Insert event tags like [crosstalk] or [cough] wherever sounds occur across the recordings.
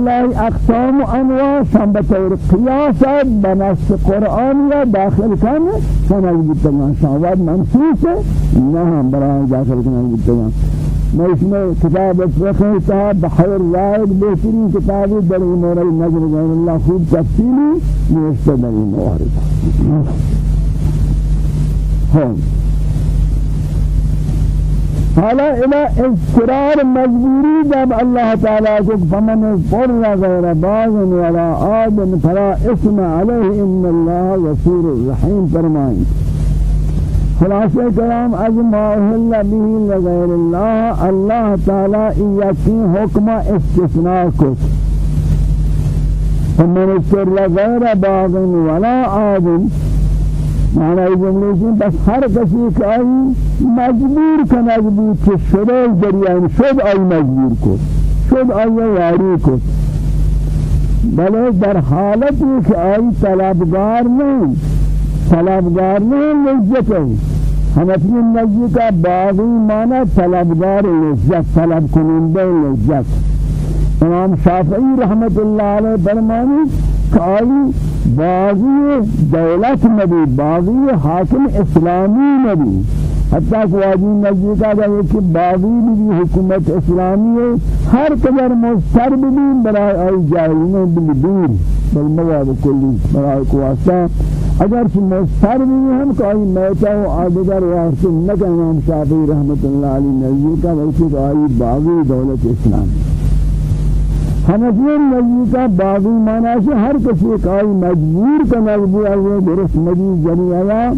الله أقسام أنواع. شام بطور قیاس بنص قرآن یا داخل کن سنگ بتگان شاواد منصوص. نہ ہم برای داخل کن بتگان میں کتاب فقہ صاحب بحر رائد بہترین کتابی در امور النظر غیر اللہ خوب تفصیلی نوشتہ در امور ہاں حالا إلى اضطرار مجبوری جب اللہ تعالیٰ کو فمن اضطر غیر باغ ولا آد فلا اسم علیہ إن اللہ غفور الرحیم فرمائیں خلاصہ کلام از ما احل به لغیر اللہ اللہ تعالی یکی حکم استثناء کو فمن اضطر غیر باغ ولا آد معنی جمله چون بس هر کسی که آئی مجبور کنه بود که شده دریان شد آئی مجبور کن شد آئی یاری کن. بله در حالتی که آئی طلبگار نہیں طلبگار نہیں لذت ہے ہمتی نزدیک باغی مانا طلبگار لذت طلب کننده لذت. امام شافعی رحمت اللہ علیہ فرمانی کہ آئی باغی دولت نبی باغی حاکم اسلامی نبی. حتی کہ واجی نزدیکا جائے کہ باغی بھی حکومت اسلامی ہے ہر قدر مستر بھی برای آئی جاہلین بالدور بالمواد کلی برای کواسا. اگر چھ مستر بھی ہم کہ آئی میتا و آدگر وارسل نکہ امام شافعی رحمت اللہ علی نزدیکا بلکہ آئی باغی دولت اسلامی. حنفیان نزدیکا باغی مانا سے ہر کسی کائی مجبور کا نزدی آئے درست مجید جمعیہ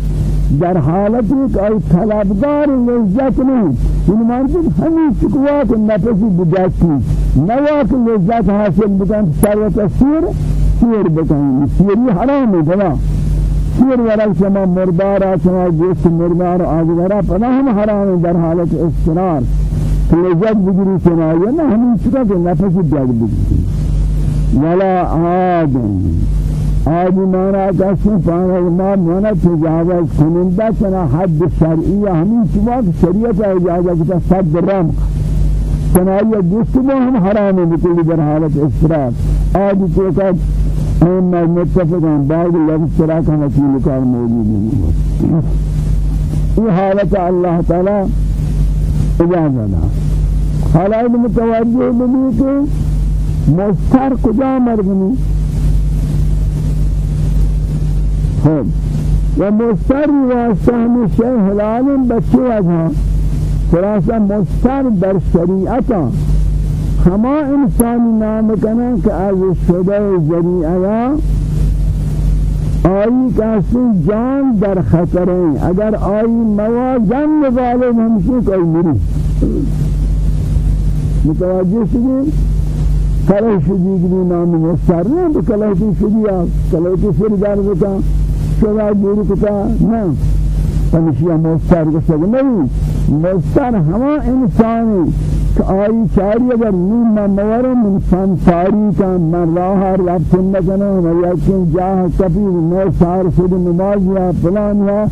در حالت ایک آئی طلبدار لذت نہیں۔ ان مانتے ہمیں چکوا کہ نفسی بجاتی۔ نوا کہ لذت حاصل بکن سروت سیر سیر بکن۔ سیری حرام ہے بلا۔ سیر ورل شما مردارا شما جس مردار آجگرہ پناہ ہم حرام در حالت استرار لذت بگیری چنائیه نه. همین چرا که نفس بیاد بگیری. ولا آدم. آدی مانا کسی پانا ما مانا تجاوز کننده چنا حد شرعی همین چرا که شریعت اجازه کتا صد درام چنائیه دوست با هم حرام بکلی در حالت اسرار آدی تو که ہم متفقان بعض لفظ چرا کا وکیل کار موجود نہیں یہ حالت اللہ تعالی اجازه دا حالا این متوجه بودی که مستر کجا مرگنی خب. و مستر واسطه همیشه حلال بچه وجه؟ خلاصا مستر در شریعتا ہما انسانی نام کنن کہ از شده ذریعه آئی کسی جان در خطر ہیں۔ اگر آئی موا جنگ ظالم ہمشی کوئی مری متوجہ شدی کلہ شدیگری نام مستر نہیں بکلہ کی شدیا کلہ کی سر دار بتا شدا دور کتا؟ نا پنشیا مستر کو سگ نہیں۔ مستر ہما انسانی آئی چاری اگر نیم من مورم انسان ساری کا من راہ رفت نکنه و یکن جاہ کفیر نو سار شد نماز یا فلان یا۔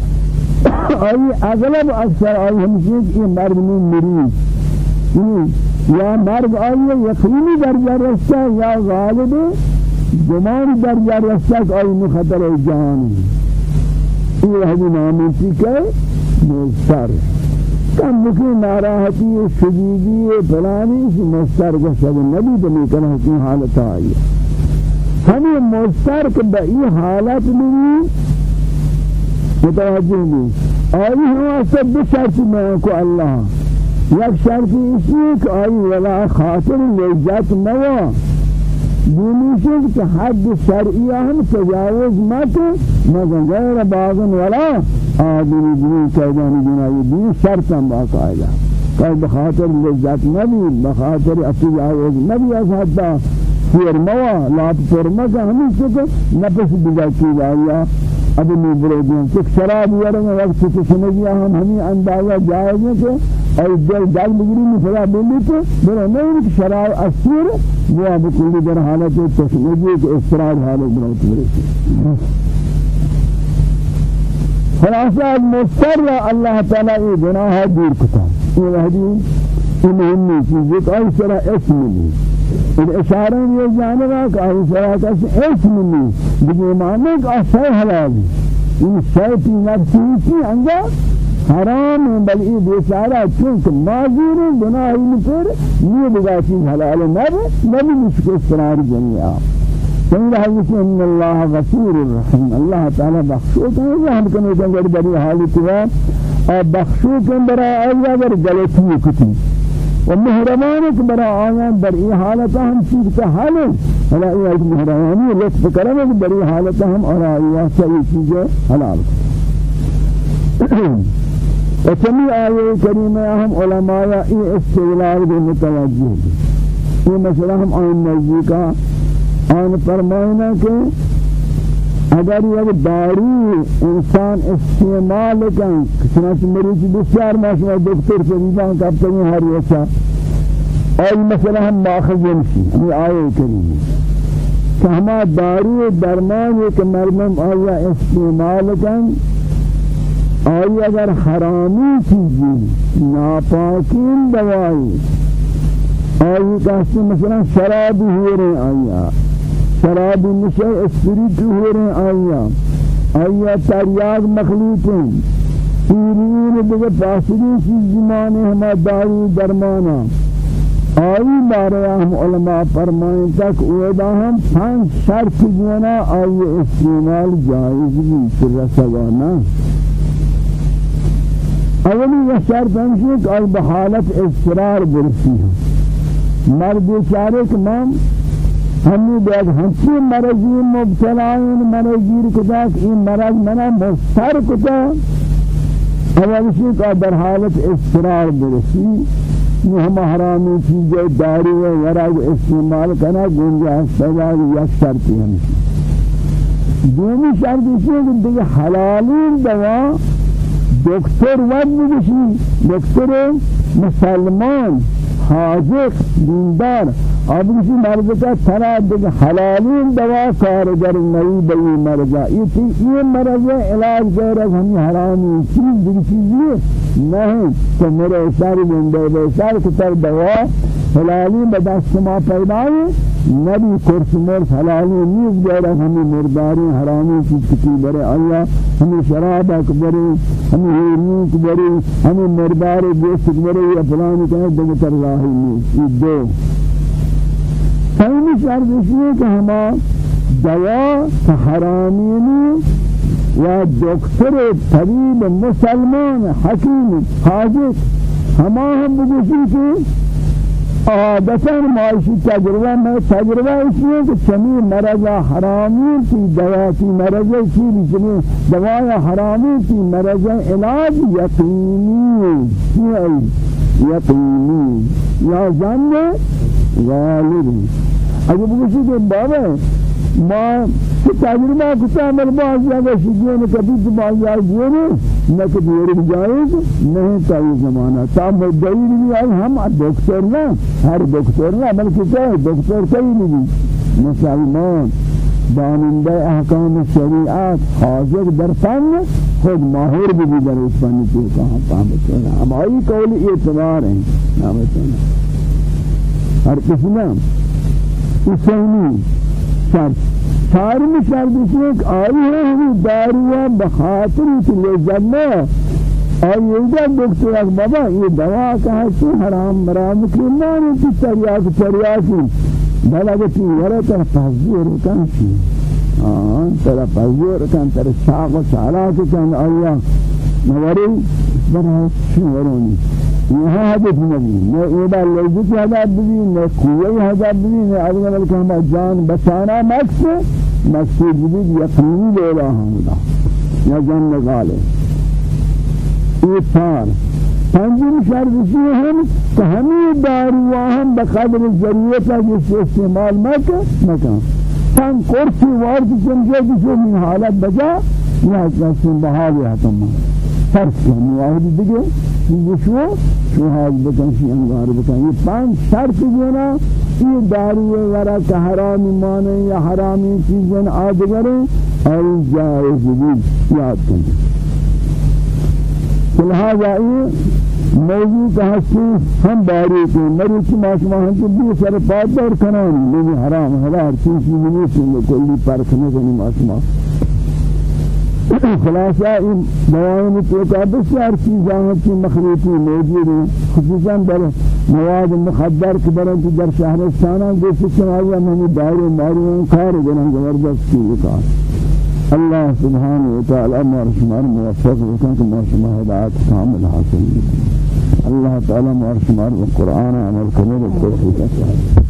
آئی اغلب اکثر آئی ہمشی کہ مرد میں مریض یا مرد آئی یقینی درجہ رستا یا غالب گمان درجہ رستا کہ آئی مخطر جان یہ حدی نامی چکے مستر کم بکی ناراحتی شدیدی فلانی سی مستر کو سب نبی دمی کنہ کی حالت آئی. ہمیں مستر کے بئی حالت بھی متوجہ بھی آئی ہوا سب شرط میں کو اللہ یک شرط اسی کہ آئی ولا خاطر لجت نوا. دینی کہ حد شرعی ہم تجاوز مت مگر غیر باغن ولا آدمی دین کردن دنیا دین شرط ہم باقاعدہ کہ بخاطر لذت نبی بخاطر تجاوز نبی از حد پیر موا لا پر مگا ہمیں سے نفس بجاتی لایا اب نہیں برو دیں کہ شراب یارن وقت سے سمجھیا ہم ہمیں اندازہ جائز ہے کہ اور دل دل بگری میں فلا بولی تو برو نہیں کہ شراب اسیر وہ اب کلی در حالت تسمیجی کہ اسرار حالت بناوت برسی خلاصہ مستر اللہ تعالی یہ گناہ دور کتا یہ وحدی یہ مهمی چیز ایک آئی سرا اسم نہیں اشارہ یہ جانبا کہ آئی سراتا سے اسم نہیں دیکھ امام ایک اصحی حلال ان شیطی نفسی کی آنجا؟ حرام ہے بل یہ بیچارہ چونکہ معذور گناہی پر یہ بگا حلال نب نبی مشک اسرار جنیا سنگ حضرت ان اللہ غفور الرحیم. اللہ تعالی بخشو کہ رحم کرنے کے اندر بڑی حالی کیا اور بخشو کے اندر آئی اگر غلطی کتی. و مهربانك برا آیان در این حالت هم چیز که حال ولا ای از مهربانی لطف کرم در این حالت هم آرا یا صحیح چیز حلال. [clears throat] و چمی آیه کریمه هم علماء این استغلال به متوجه یہ مسئلہ ہم آن نزدیکا آن فرمائنا کہ اگر یک دارو انسان استعمال کن چنانچہ مریض بسیار ماشما دکتر فریدان کب تنی ہر یسا اور مسئلہ ہم ماخذ نشی ہمیں آئے کریم کہ ہما دارو درمان ایک مرمم آیا استعمال کن آئی اگر حرامی چیزی ناپاکین دوائی. آئی کہتے مثلا شرابی ہو رہے آیا شراب نشے اسپریٹ ہو رہے آیا. آیا تریاغ مخلوط ہیں پیرین دیگه پاسدی چیز زمانے ہما داری درمانا. آئی بارے ہم علماء فرمائیں تک اویدہ ہم پانچ شرط جونا آئی استعمال جائز بھی پر رسوانا اولی یہ شرط ہمشہ کہ آئی بحالت اصرار برسی. ہیں مرد بیچارے کہ مام ہمی بیاد ہنچی مرضی مبتلائن مرضی کتا کہ این مرض منا مستر کتا اولشی کا در حالت استرار برسی. یہ ہم حرامی چیزیں داری و ورگ استعمال کرنا گنجاز پیدا یک شرطی ہمشی دومی شرط اسی ہے حلالین دوا دکتر ود بگشی دکتر مسلمان حاضر دیندار. کسی مرد کا ترا دیکھ حلالین دوا کارگر نئی بئی مرضا یہ مرض علاج کر رہا ہم حرامی. چیز دیکھ چیزی نہیں تو میرے ساری بندے بے سار کتر دوا. حلالی بدست ما پیدای نبی کرس مرس حلالی نیز گیرہ ہمیں مرداری حرامی چیز کتی برے اللہ ہمیں شراب اکبری ہمیں ہیرنی اکبری ہمیں مرداری گوشت اکبری یا فلانی کہیں دمتر راہی نیز یہ دو. سیمی شرط اس لیے کہ ہما دوا حرامینی و دکتر طبیب مسلمان حکیم حاجت ہما ہم بگوشی کہ عادتا معاشی تجربہ میں تجربہ اس لیے کہ چمی مرض حرامی کی دوا کی مرض کی چمی دوا حرامی کی مرض علاج یقینی یقینی یا جن غالب. اگر بگوشی کہ بابا ما کہ تجربہ کتا عمل باز جاگا شکیون کبھی تو باز جائے گئے نہ کہ دیئر بجائز نہیں تاوی زمانہ تا مدعی نہیں آئی ہم دکتر نہ ہر دکتر نہ بلکہ کیا دکتر کئی نہیں مسلمان. داننده احکام شریعت حاضر در فن. خود ماهر بھی در اس فن تو کہاں پامت ہے ہم آئی قول اعتبار ہیں نامتنا ہر قسم حسینی شرط. شرط ہے کہ آئی ہے ہمیں داروا بخاطر کی لذت میں اور یہ جب دکتر اک بابا یہ دوا کہا کہ حرام مرام کی مانی کی تریاک تریاکی. بلا گتی ورہ تر پذیر کن چی؟ آن تر پذیر کن تر شاق و چالاک کن آیا موری برای چی؟ ورونی. یہاں حدث نبی نہ ایدا لذت حدث بھی نہ قوی حدث بھی نہ اگر بلکہ ہم جان بچانا مقصد مقصد بھی یقینی لے رہا ہوں یا جان نگالے یہ چار پنجم شرط یہ ہم کہ ہمیں داروا ہم بقدر ضرورت ہے جس استعمال مکہ مکہ چند کرسی وارد سمجھے جسے من حالت بجا یا جسے بحال ہے تمام فرق کنی واحد دیگه چیزی شو شو حال بکن شی انگار بکن. یہ پانچ شرط جونا یہ داری ورا کہ حرامی مانے یا حرامی چیزیں آدگریں اور جائز بھی یاد کنی لہذا یہ موضوع کا ہستی ہم باری کے مری کی ماشما ہم تو بھی سر پاد دور کنان لیکن حرام حلال چیز نہیں سن کوئی پرکھ نہیں کنی ماشما خلاصہ ان دوائیں تو کا بسیار چیزاں کی مخلوقی موجود خصوصا در مواد مخدر کے کی در شہرستانہ گوشت چنایا میں دائر ماریوں کار گنن زبردست کی کار۔ اللہ سبحانہ وتعالی أمر شمار موفق وکن کہ ما ہدایت کامل حاصل الله تعالى مارش مار القرآن عمل كمل التوفيق بر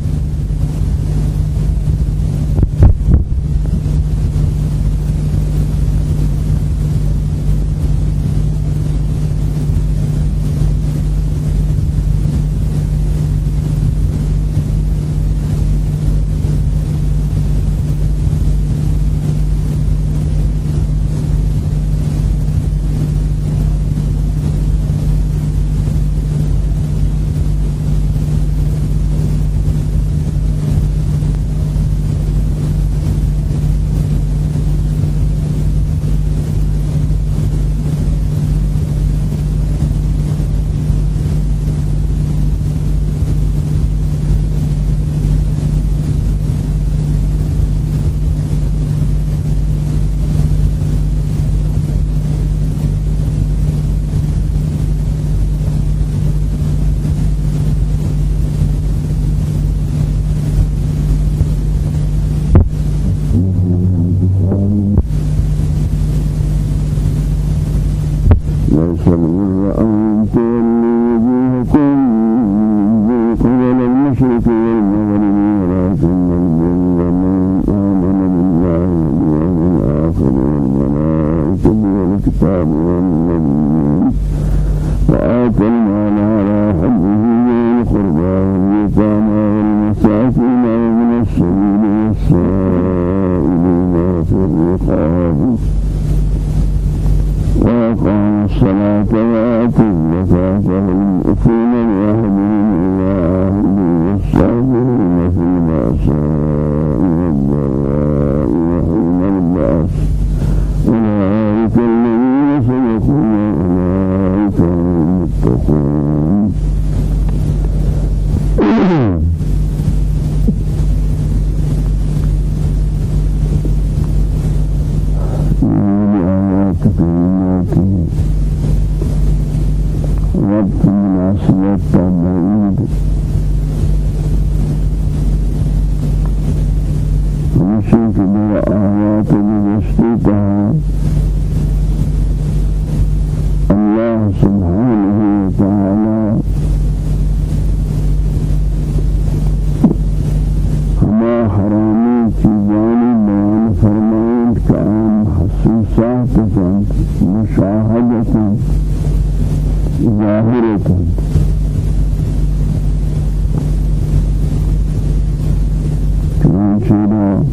شیرا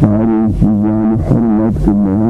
چاری چیزان حرمت الله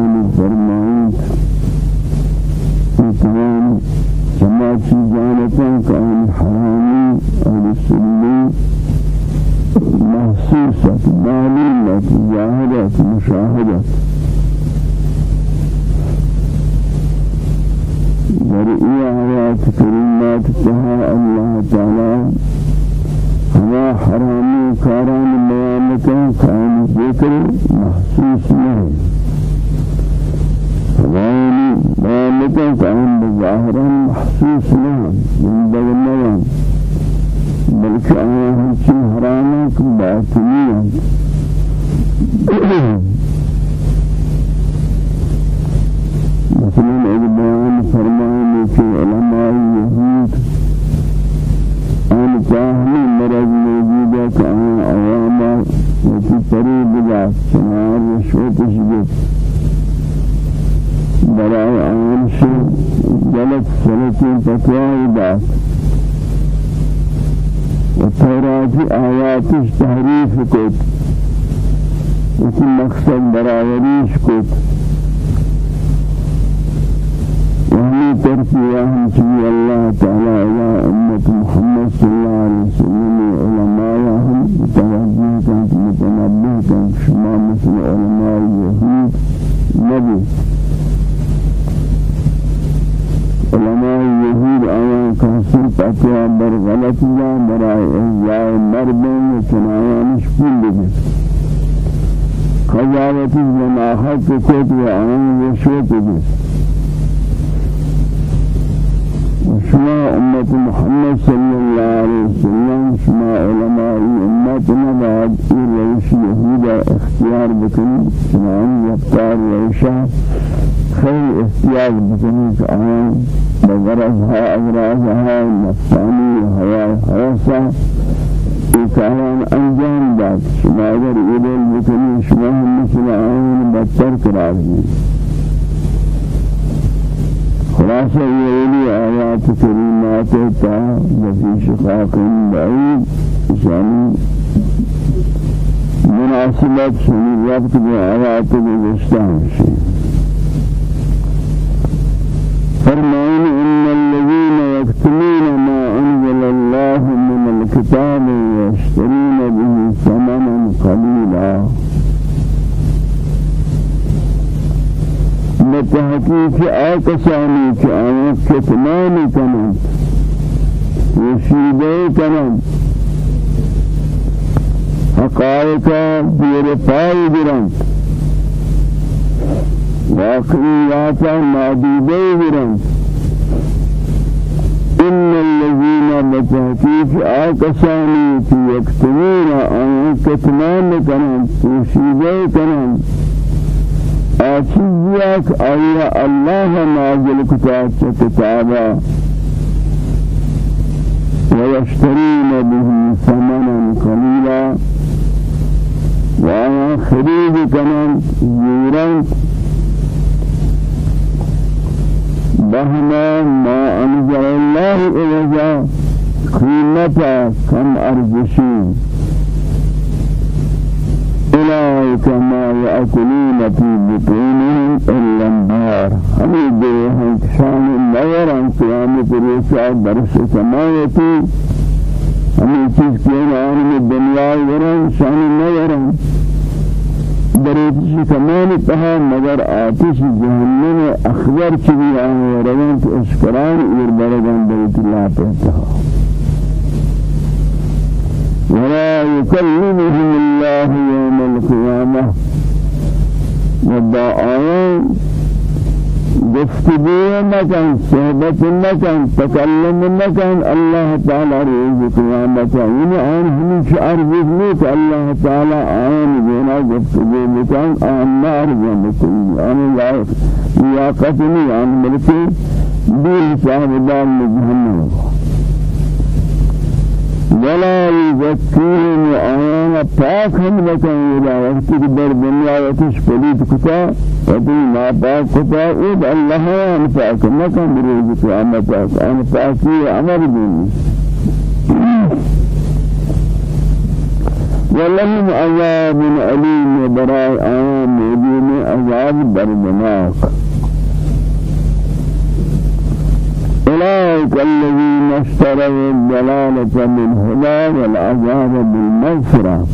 شما امت محمد صلی اللہ علیہ وسلم شما علماء امت نباد ای روش یهود اختیار بکنی شما یفتار روشا خیر احتیاج بکنی که آن بغرضها اغراضها نفسانی هوا حواسا ایکاران انجام داد. شما اگر ایدل بکنی شما هم مثل آن بدتر قرار خلاصة يولي آيات كريمات تا وفي شقاق بعيد يعني مناسبة سنی وقت بآيات بجستان شيء بتحقیق آکسانی که آن کتمان کنند وشیده کنند حقائق دیر پای گرند واقعیات نادیده گرند إن الذين بتحقيق آكساني يكتمون أن كتمان كنان توشيده كنان آچیزیاک آیا اللہ نازل کتاب کتابا ويشترون به ثمنا قليلا وأنا خريج كمان زورا بهما ما أنزل الله إلى قيمة كم أرجشين أولئك ما يأكلون في بطونهم إلا النار. هم بيهم شان النار عن قيامة رسالة درس سمايتي هم چیز کیون الدنيا ورن شان النار. درجة تمام تها مگر آتش جهنم أخبر چبی آن ورن اشکران ایر برگان بیت الله پہتا ولا يكلمهم الله يوم القيامة. وضعان گفتگو مکن صحبت مکن تکلم مکن الله تعالی روز قیامت این آن همیشه عرض نیست الله تعالی آن جنا گفتگو مکن آن نار جمکن آن لیاقت نی آن ملکی دل صاحب دار جهنم ولا يزكيهم وآيانا پاک ہم لکن إذا وقتی کہ در دنیا وقتش پلید کتا وقتی ما پاک کتا اید اللہ آن پاک مکن بروز قیامت آن پاکی عمر دینی ولهم عذاب أليم براء موجود عذاب دردناك. أولئك الذين اشتروا الضلالة بالهدى والعذاب بالمغفرة.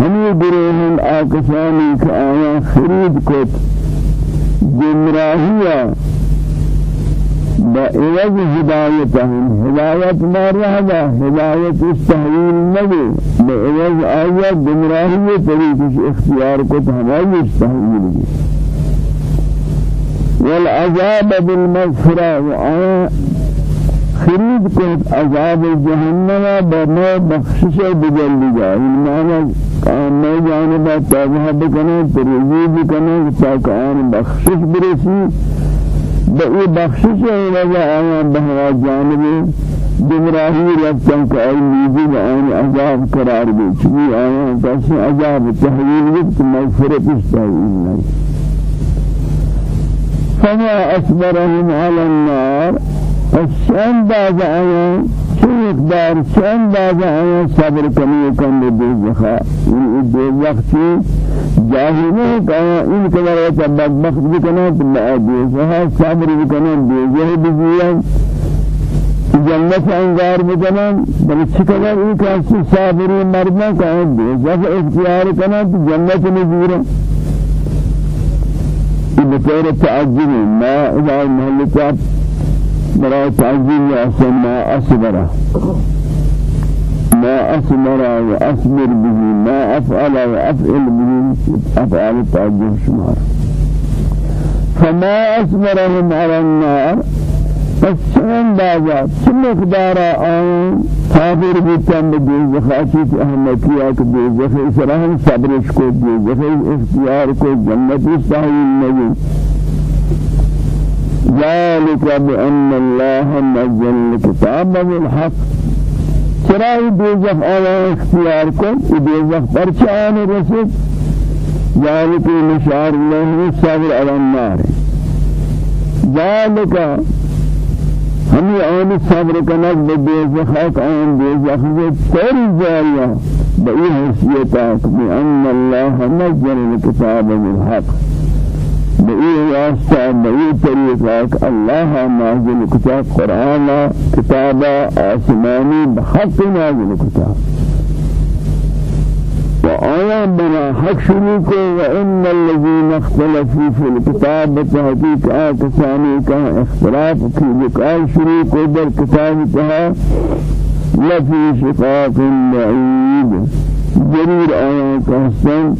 هم يدرون آكساني كآية خريد كت جمراهية. بإعوذ هدايتهم. هداية ما رهبا هداية استهويل نبي. بإعوذ آيات جمراهية طريقش اختيار كت هما يستهويل والعذاب بالمغفرة. وآية خرید کو عذاب جهنم بما بخشش بجلی جائے المعنى کام میں جانب توبہ بکنے ترجیح بکنے تاکہ آن بخشش برسی. بئی بخشش وجہ آیا بہوا جانب گمراہی رفتن کہ آی نیزی آن عذاب قرار دی چلی آیا کسی عذاب تحویل وقت مغفرت استحویل نہیں فما أصبرهم على النار. الشأن بعد آيان شو مقدار شان بعد آيان صبر كمي كم بدوزخا الدوزخ جاهلين كايا إن كلا يتبقى بخت بكنا دوزخا صبر بكنا دوزخ بزيان. جنت انگار بکنن بل چکار این کاسی صابری مردن که دوزخ اختیار کنن جنت نزیره بطور تعجب ما إذا المهلكات برای تعظیم أصلا ما اصبر. ما أصبر وأصبر به ما أفعل وأفعل به أفعل تعجب شمار فما أصبرهم على النار پس چند بازا چه مقدار آن؟ کافر بیتن به دوزخاتی که احمدیات دوزخ اسرائیل صبرش کو دوزخ اختیار کو جنت ساحل نبی. ذلك بأن الله نزل الكتاب بالحق. چرای دوزخ آیا اختیار کو؟ دوزخ پرچان رسید. ذلك مشعر الله صبر على النار. ذلك ہمیں آن صبر کنک بدوزخ آن دوزخ سے تیری جاریا بئی حیثیتاک بأن الله نزل الكتاب بالحق بئی واسطہ بئی طریقاک اللہ نازل کتاب قرآن کتاب آسمانی بحق نازل کتاب وآيا بنا حق شريك وإن الذين اختلفوا في الكتاب تحقيق آكساني كان اختلاف في لقاء شريك در كتاب تها لفي شقاق بعيد جرير آيا كحسن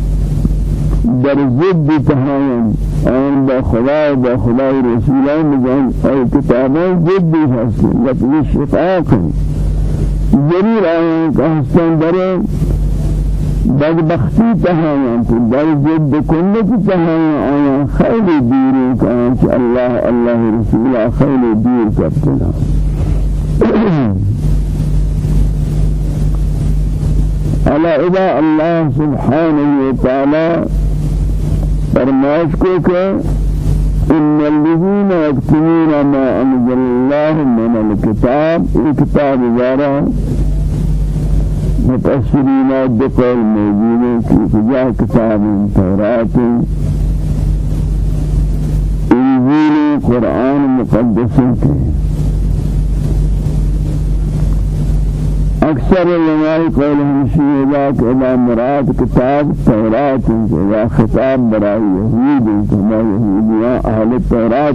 در ضد تهاين آن با خدا با خدا رسولان بجان أي كتابان ضد حسن لفي شقاق جرير آيا كحسن در بدبختی تهایان تو در جد کنت تهایان آیا خیلی کان که الله الله رسول خیلی دیر کرتنا على إذا الله سبحانه وتعالى فرماش کو إن الذين يكتمون ما أنزل الله من الكتاب الكتاب ذاره متأثرين بقول موجودين في كجاه كتاب توراة إنجيل قرآن مقدس أكثر العلماء قولهم شيء ذاك إلى مراد كتاب التوراة. إلى خطاب براء يهود كما يهوديا أهل التوراة.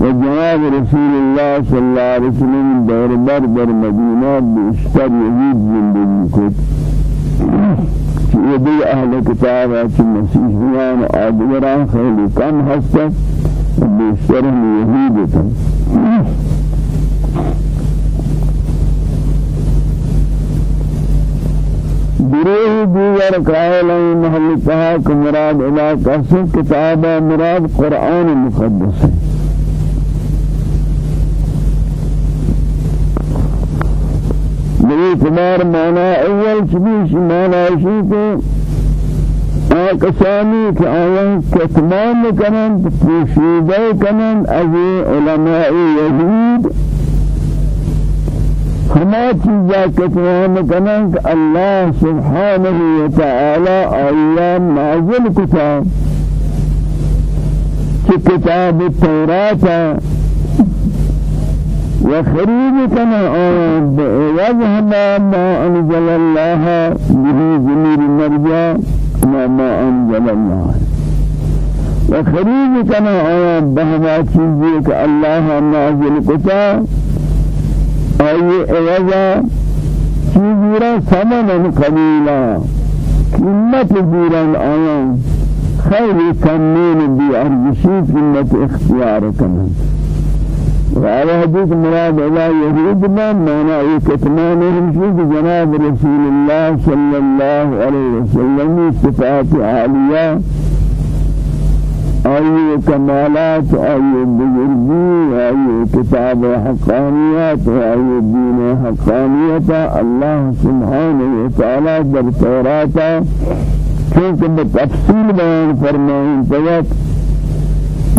وجناب رسول الله صلى الله عليه وسلم دور بر در مدينة بإشتر يزيد زندگی کت يدي أهل كتاب أهل مسيحيان آدگران خیلی کم بإشتر يهودتا گروہ دیگر قائل ہیں محل کہا کہ مراد علاقہ سے کتاب مراد قرآن مقدس. ہے اعتبار معنى اول چبیش معنی شی کہ آکسانی کہ آیان کتمان کنند پوشیدہ کنند از علماء یهود ہما چیزا کتمان کنند کہ اللہ سبحانہ وتعالی آیان نازل کتاب کہ کتاب التوراتا وخريج كما وذهب ما أنزل الله به زمير المرجع ما ما أنزل الله. وخريج كما بهما چیزی کہ اللہ نازل کتا أي اوزا چیزی ثمنا قلیلا قیمت دیران آیان خیلی کمین بی ارزشی قیمت اختیار وعلى حديث مراد الله يهود ما معنى كتمان همشي جناب رسول الله صلى الله عليه وسلم صفات عالية. أي كمالات أي بزرگی أي كتاب حقانيات أي دين حقانية. الله سبحانه وتعالى در توراتا چونکہ بتفصیل بیان فرمائیں۔ تیت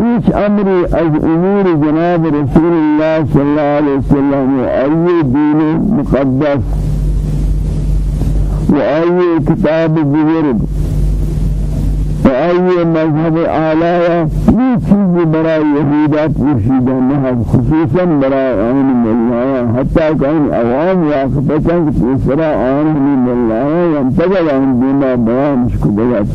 هیچ امری از امور جناب رسول الله صلی الله علیه وسلم و ای دین مقدس و ای کتاب بزرگ و ای مذهب اعلی یہ چیز برای یهودات مرشیدہ نہ خصوصا برای آن ملایا حتی کہ آن عوام واقفتاً کہ تیسرا آن ملایا ینتظر آن دینا بیان شکو بیات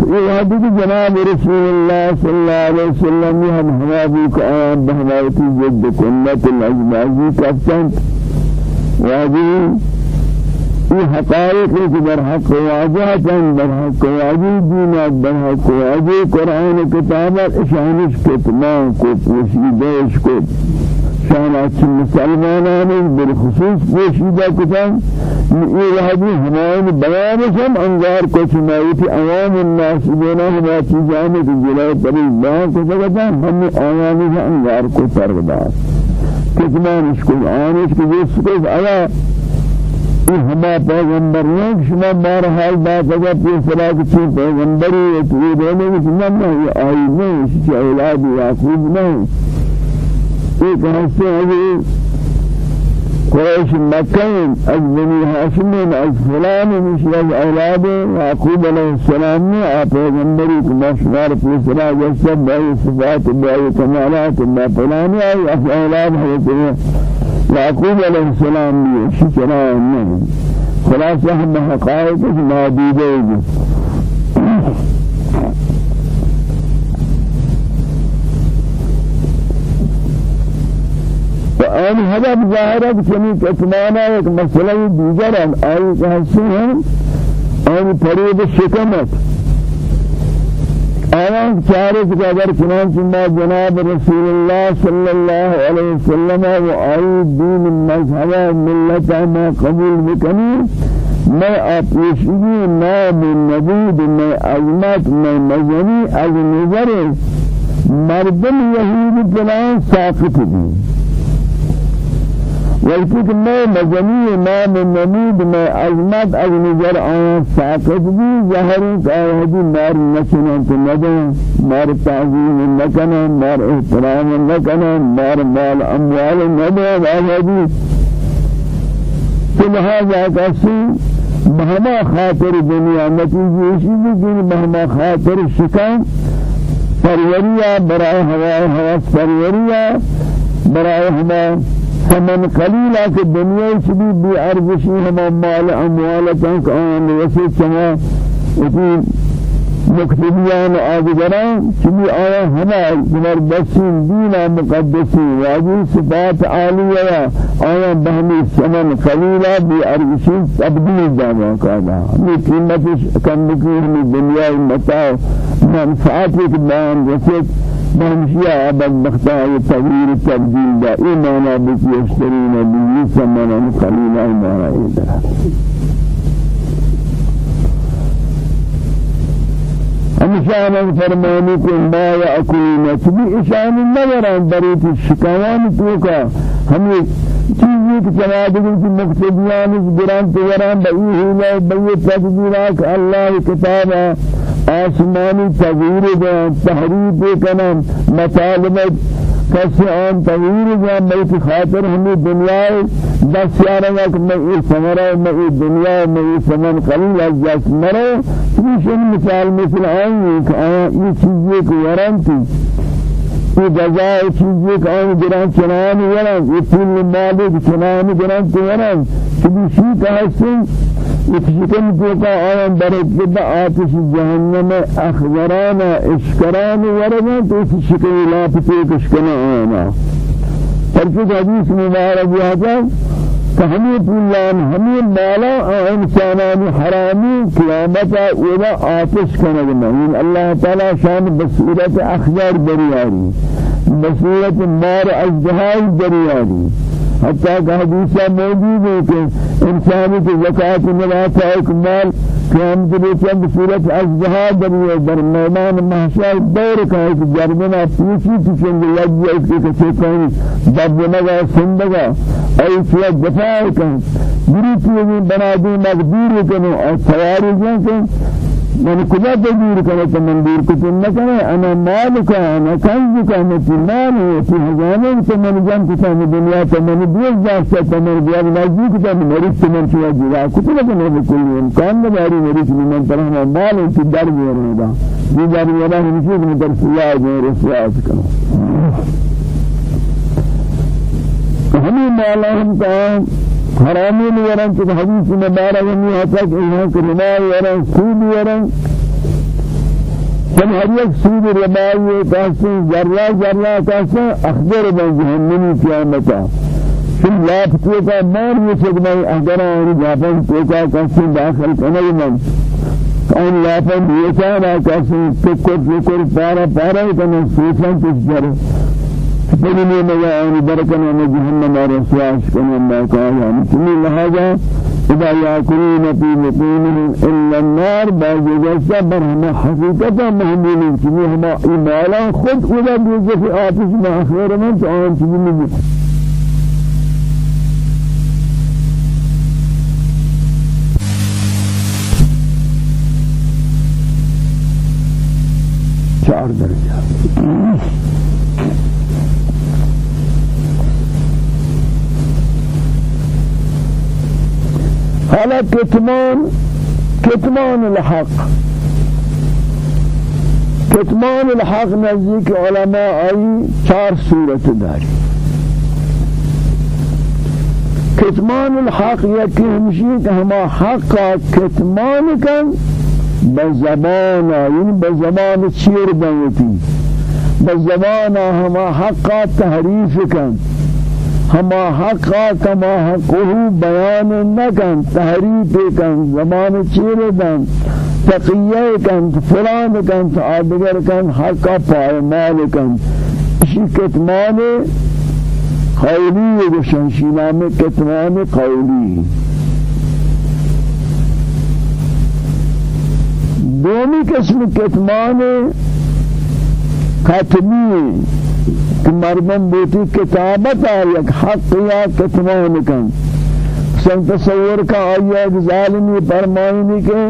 یہ جناب رسول اللہ صلی اللہ علیہ وسلم ہمابی کو آیان بہمایتی جد کنت العجمازی کفتن واجی یہ حقائق کہ در حق واجہ چند در حق واجی دینات در حق واجی قرآن کتابت اشانش کتمان کو پوشیدش کو شان اچھی مسلمانان بالخصوص پوشیدہ کتان یہ وحدی ہمائن بیانشم انگار کو چنائیتی عوام الناس دینا ہما چیزانے کی جلائے پری بیان کو سکتا ہم عوامی انگار کو پردار کتمانش کو آنش کو جس کو آیا ہما پیغمبر نہیں شما بار حال بات اگر پی صلاح کی پیغمبری ہے تو یہ دینے کی شما نہیں آئی نہیں شما أولاد یعقوب نہیں۔ ایک حصے ہیں قريش مكين از بني هاشم از فلان مش أولاد يعقوب عليه السلام پیغمبری کو مشوار في صلاح جسد بائی صفات بائی کمالات با فلان ہے أولاد حضرت يعقوب عليه السلام بھی شکرا نہیں خلاصہ ہم حقائق موجود ہے وآن هدف ظاهرة كمي كتمانا ایک مسئلہ دیگر ہے آئی کہتے ہیں آن پرید شکمت. آیان چارے قدر چنان چنان جناب رسول اللہ صلی اللہ علیہ وسلم و آئی دین مذہب ملت ما قبول بکنی میں آپیشگی نام نبود میں عظمت میں مزنی از نظر مردم یہود جنان ساقط دی وقتی کہ میں مجنی امام نمید میں عظمت از نظر آیا ساکت بھی ظاہری کا ہے مار نچنن تو ندن مار تعظیم نکنن مار احترام نکنن مار مال اموال ندن آیا تو لہذا کسی بہما خاطر دنیا نتیجی اسی بھی بہما خاطر شکن. پروریہ برای ہوا ہوا پروریہ برای ہوا فمن قليلا في الدنيا شبي بأرزشي هما مال أموالتان كأن وسي كما وفي مكتبيان آدگران چمی آیا ہما زبردستین دینا مقدسی واجی صفات عالیہ آیا بہمی سمن قلیلہ بی ارشی تبدیل جانا کادا ہمیں قیمت کم بکی ہمیں دنیا متاع منفعات ایک بیان رسید بہمشیہ بدبختہ یہ تغییر تبدیل دا ایمانا بکی اشترین بی سمن قلیلہ ایمانا ایدرہ ہمشان فرمانی کو ما یاکلون چبی اشان نظران بریت شکوان تو کا ہمیں چیزی کہ جناب کی مقصدیان اس گران تو وران بئی ہے بئی تقدیرات اللہ کتاب آسمانی تغییر دے تحریف کنن مطالبت کسی آن تغییر جان بیت خاطر ہمیں دنیا دس یارا کہ میں یہ سمرا میں یہ دنیا میں یہ سمن قلیل از جس مرے چیشن مثال مثل آئی کہ آیا یہ چیزیں کو ورانتی یہ جزاء چیزیں کہ آن گران چنان وران یہ پول مالک چنان گران چنان۔ چبی شی کا حسن يتشكم فوق آيان برد جدا آتش جهنم أخبرانا إشكران ورنا تشكم لا تتيك إشكنا آيانا فرشد حديث مبارك يهجا فهمي پولان همي مالا انسانان حرامي قيامتا ودا آتش کنگنا الله تعالى شان بصورت أخبار برياري بصورت مار ازدهاي برياري حتى کہ موجود ہے کہ انسانی کی زکاة نبات اکمال قیام کے چند صورت ازدہا در میدان محشر دور کا کہ جرمنا پیچی پیچنگ لگی کہ کسی کہیں دبنگا سندگا ایسیا دفاع کن بری چیزیں بنا دی مقدیر کنو اور سواری جن من کجا دور کرے تو من دور نہ کرے أنا مالک أنا کنز کا میں مال ہے کہ ہزاروں سے من جان کی دنیا تو من دیس جا سے تو من دیا نزدیک تو میری سے من جرا کچھ نہ کرنے کل امکان نہ باری میری سے من پر ہم مال کی در میں رہا یہ در رہا نہیں کہ در سیا جو رسوا کرو ہمیں مال ہم کا حرامی ورن کہ حدیث مبارک میں آتا کہ یہاں کے ربا ورن سود ورن چون هر یک سود ربایی کاستی ذرہ ذرہ کاستی اخبر بن جہنمی قیامتا چون لاپتو کا مار یہ چکمائی اگران جاپن تو کا کاستی داخل کنی من ان لاپن دیسانا کاستی تکر تکر پارا پارا کنی سوچن کچھ جرے بدنی میں آنی برکن میں جہنم اور سواش کنی اللہ کہا یعنی لہذا إذا يأكلون في بطونهم إلا النار بعد ذلك برهم حقيقة مهمين كمي هما إمالا خد ولا بيجي في آتش ما أخير من تعالى تجيني چار درجات حالا كتمان كتمان الحق. كتمان الحق نزدیک علماء أي چار صورت داری. كتمان الحق یکی همشی که حق كتمان کن بزبان یعنی بزبان چیر بنیتی. بزبان هما حق تحریف کن. ہما حقا کما حقه بیان نکن تحریف کن زمان چیر دن تقیه کن فلان کن آدگر کن حقا پایمال کن۔ اسی کتمان قولی گوشن شینام کتمان قولی۔ دومی قسم کتمان کتمی کہ مردم بیتی کتابت یک حق یا کتمان کن. سن تصور کا آیا ایک ظالمی فرمائنی کے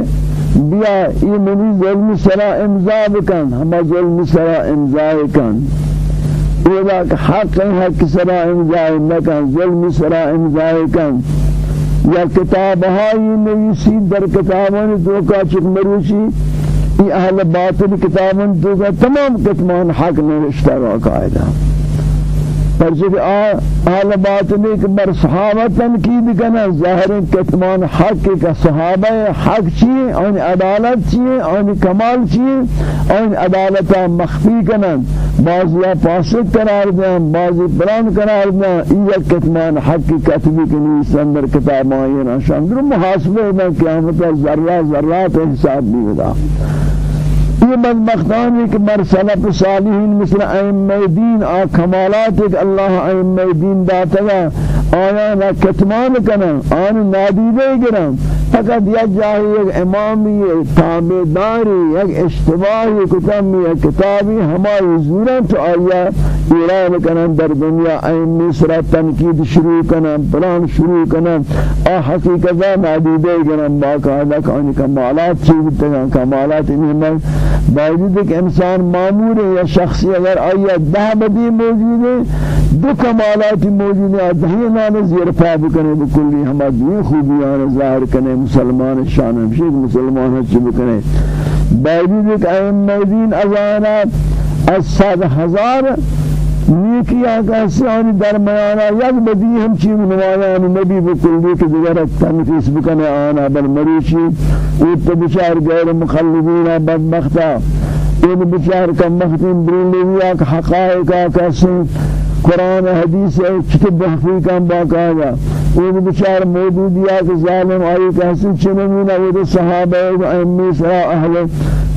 بیا ای منی ظلم سرا امضا بکن ہما ظلم سرا امضا کن. اولا حق حق سرا امضا نکن ظلم سرا امضا کن. یا کتاب ہائی نویسی در کتابان تو کا چک مروشی ای اہل باطل کتابن تو تمام کتمان حق نوشتہ کا قاعدہ پرچہ اہل باطل ایک بر صحابہ تنقید کنا ظاہر کتمان حق کا صحابہ حق چیئے ان عدالت چیئے ان کمال چیئے ان عدالت مخفی کنا بعضی فاسد قرار دیں بعضی بران قرار دیں یہ کتمان حق کی کتبی کنی سندر کتاب آئین شاندر محاسبہ میں قیامت ذرہ ذرات حساب بھی ہوگا یہ بدبختان ہے کہ بر سلف مثل ائمہ دین آ کمالات اللہ ائمہ دین داتا آیا نہ کتمان کنا آن نادیدے گرم فقط یک جاہی ایک امامی تابداری یک اشتباہی کتمی کتابی ہماری زورن تو آیا ایران کنن در دنیا ائمی سرا تنقید شروع کنن پلان شروع کنن آ حقیقتا نادیدے گرم باقاعدہ کانی کمالات چیز تگا کمالات انہیں باوجود کہ انسان معمور ہے یا شخصی اگر آیا دہ بدی موجود ہے دو کمالات موجود ہیں دہی نام زیر پا بکنے بکلی ہما دین خوبیان ظاہر کنے مسلمان شان ہمشید مسلمان ہچ بکنے باوجود ائمہ دین ازانات از صد ہزار نیکی آقا سیانی درمیانا یک بدی ہم چی نمایان نبی بکلی کہ دیگر تنفیس بکنے آنا بل مریشی. اوت بچار غیر مخلدین بدبختا. این بچار کم مختین بریلیویا کہ حقائق آقا سن قرآن حدیث کتب محفوظ کم باقاعدہ این بچار موجودیا کہ ظالم آئی حسن چنمین اوید صحابہ امی سرا اہل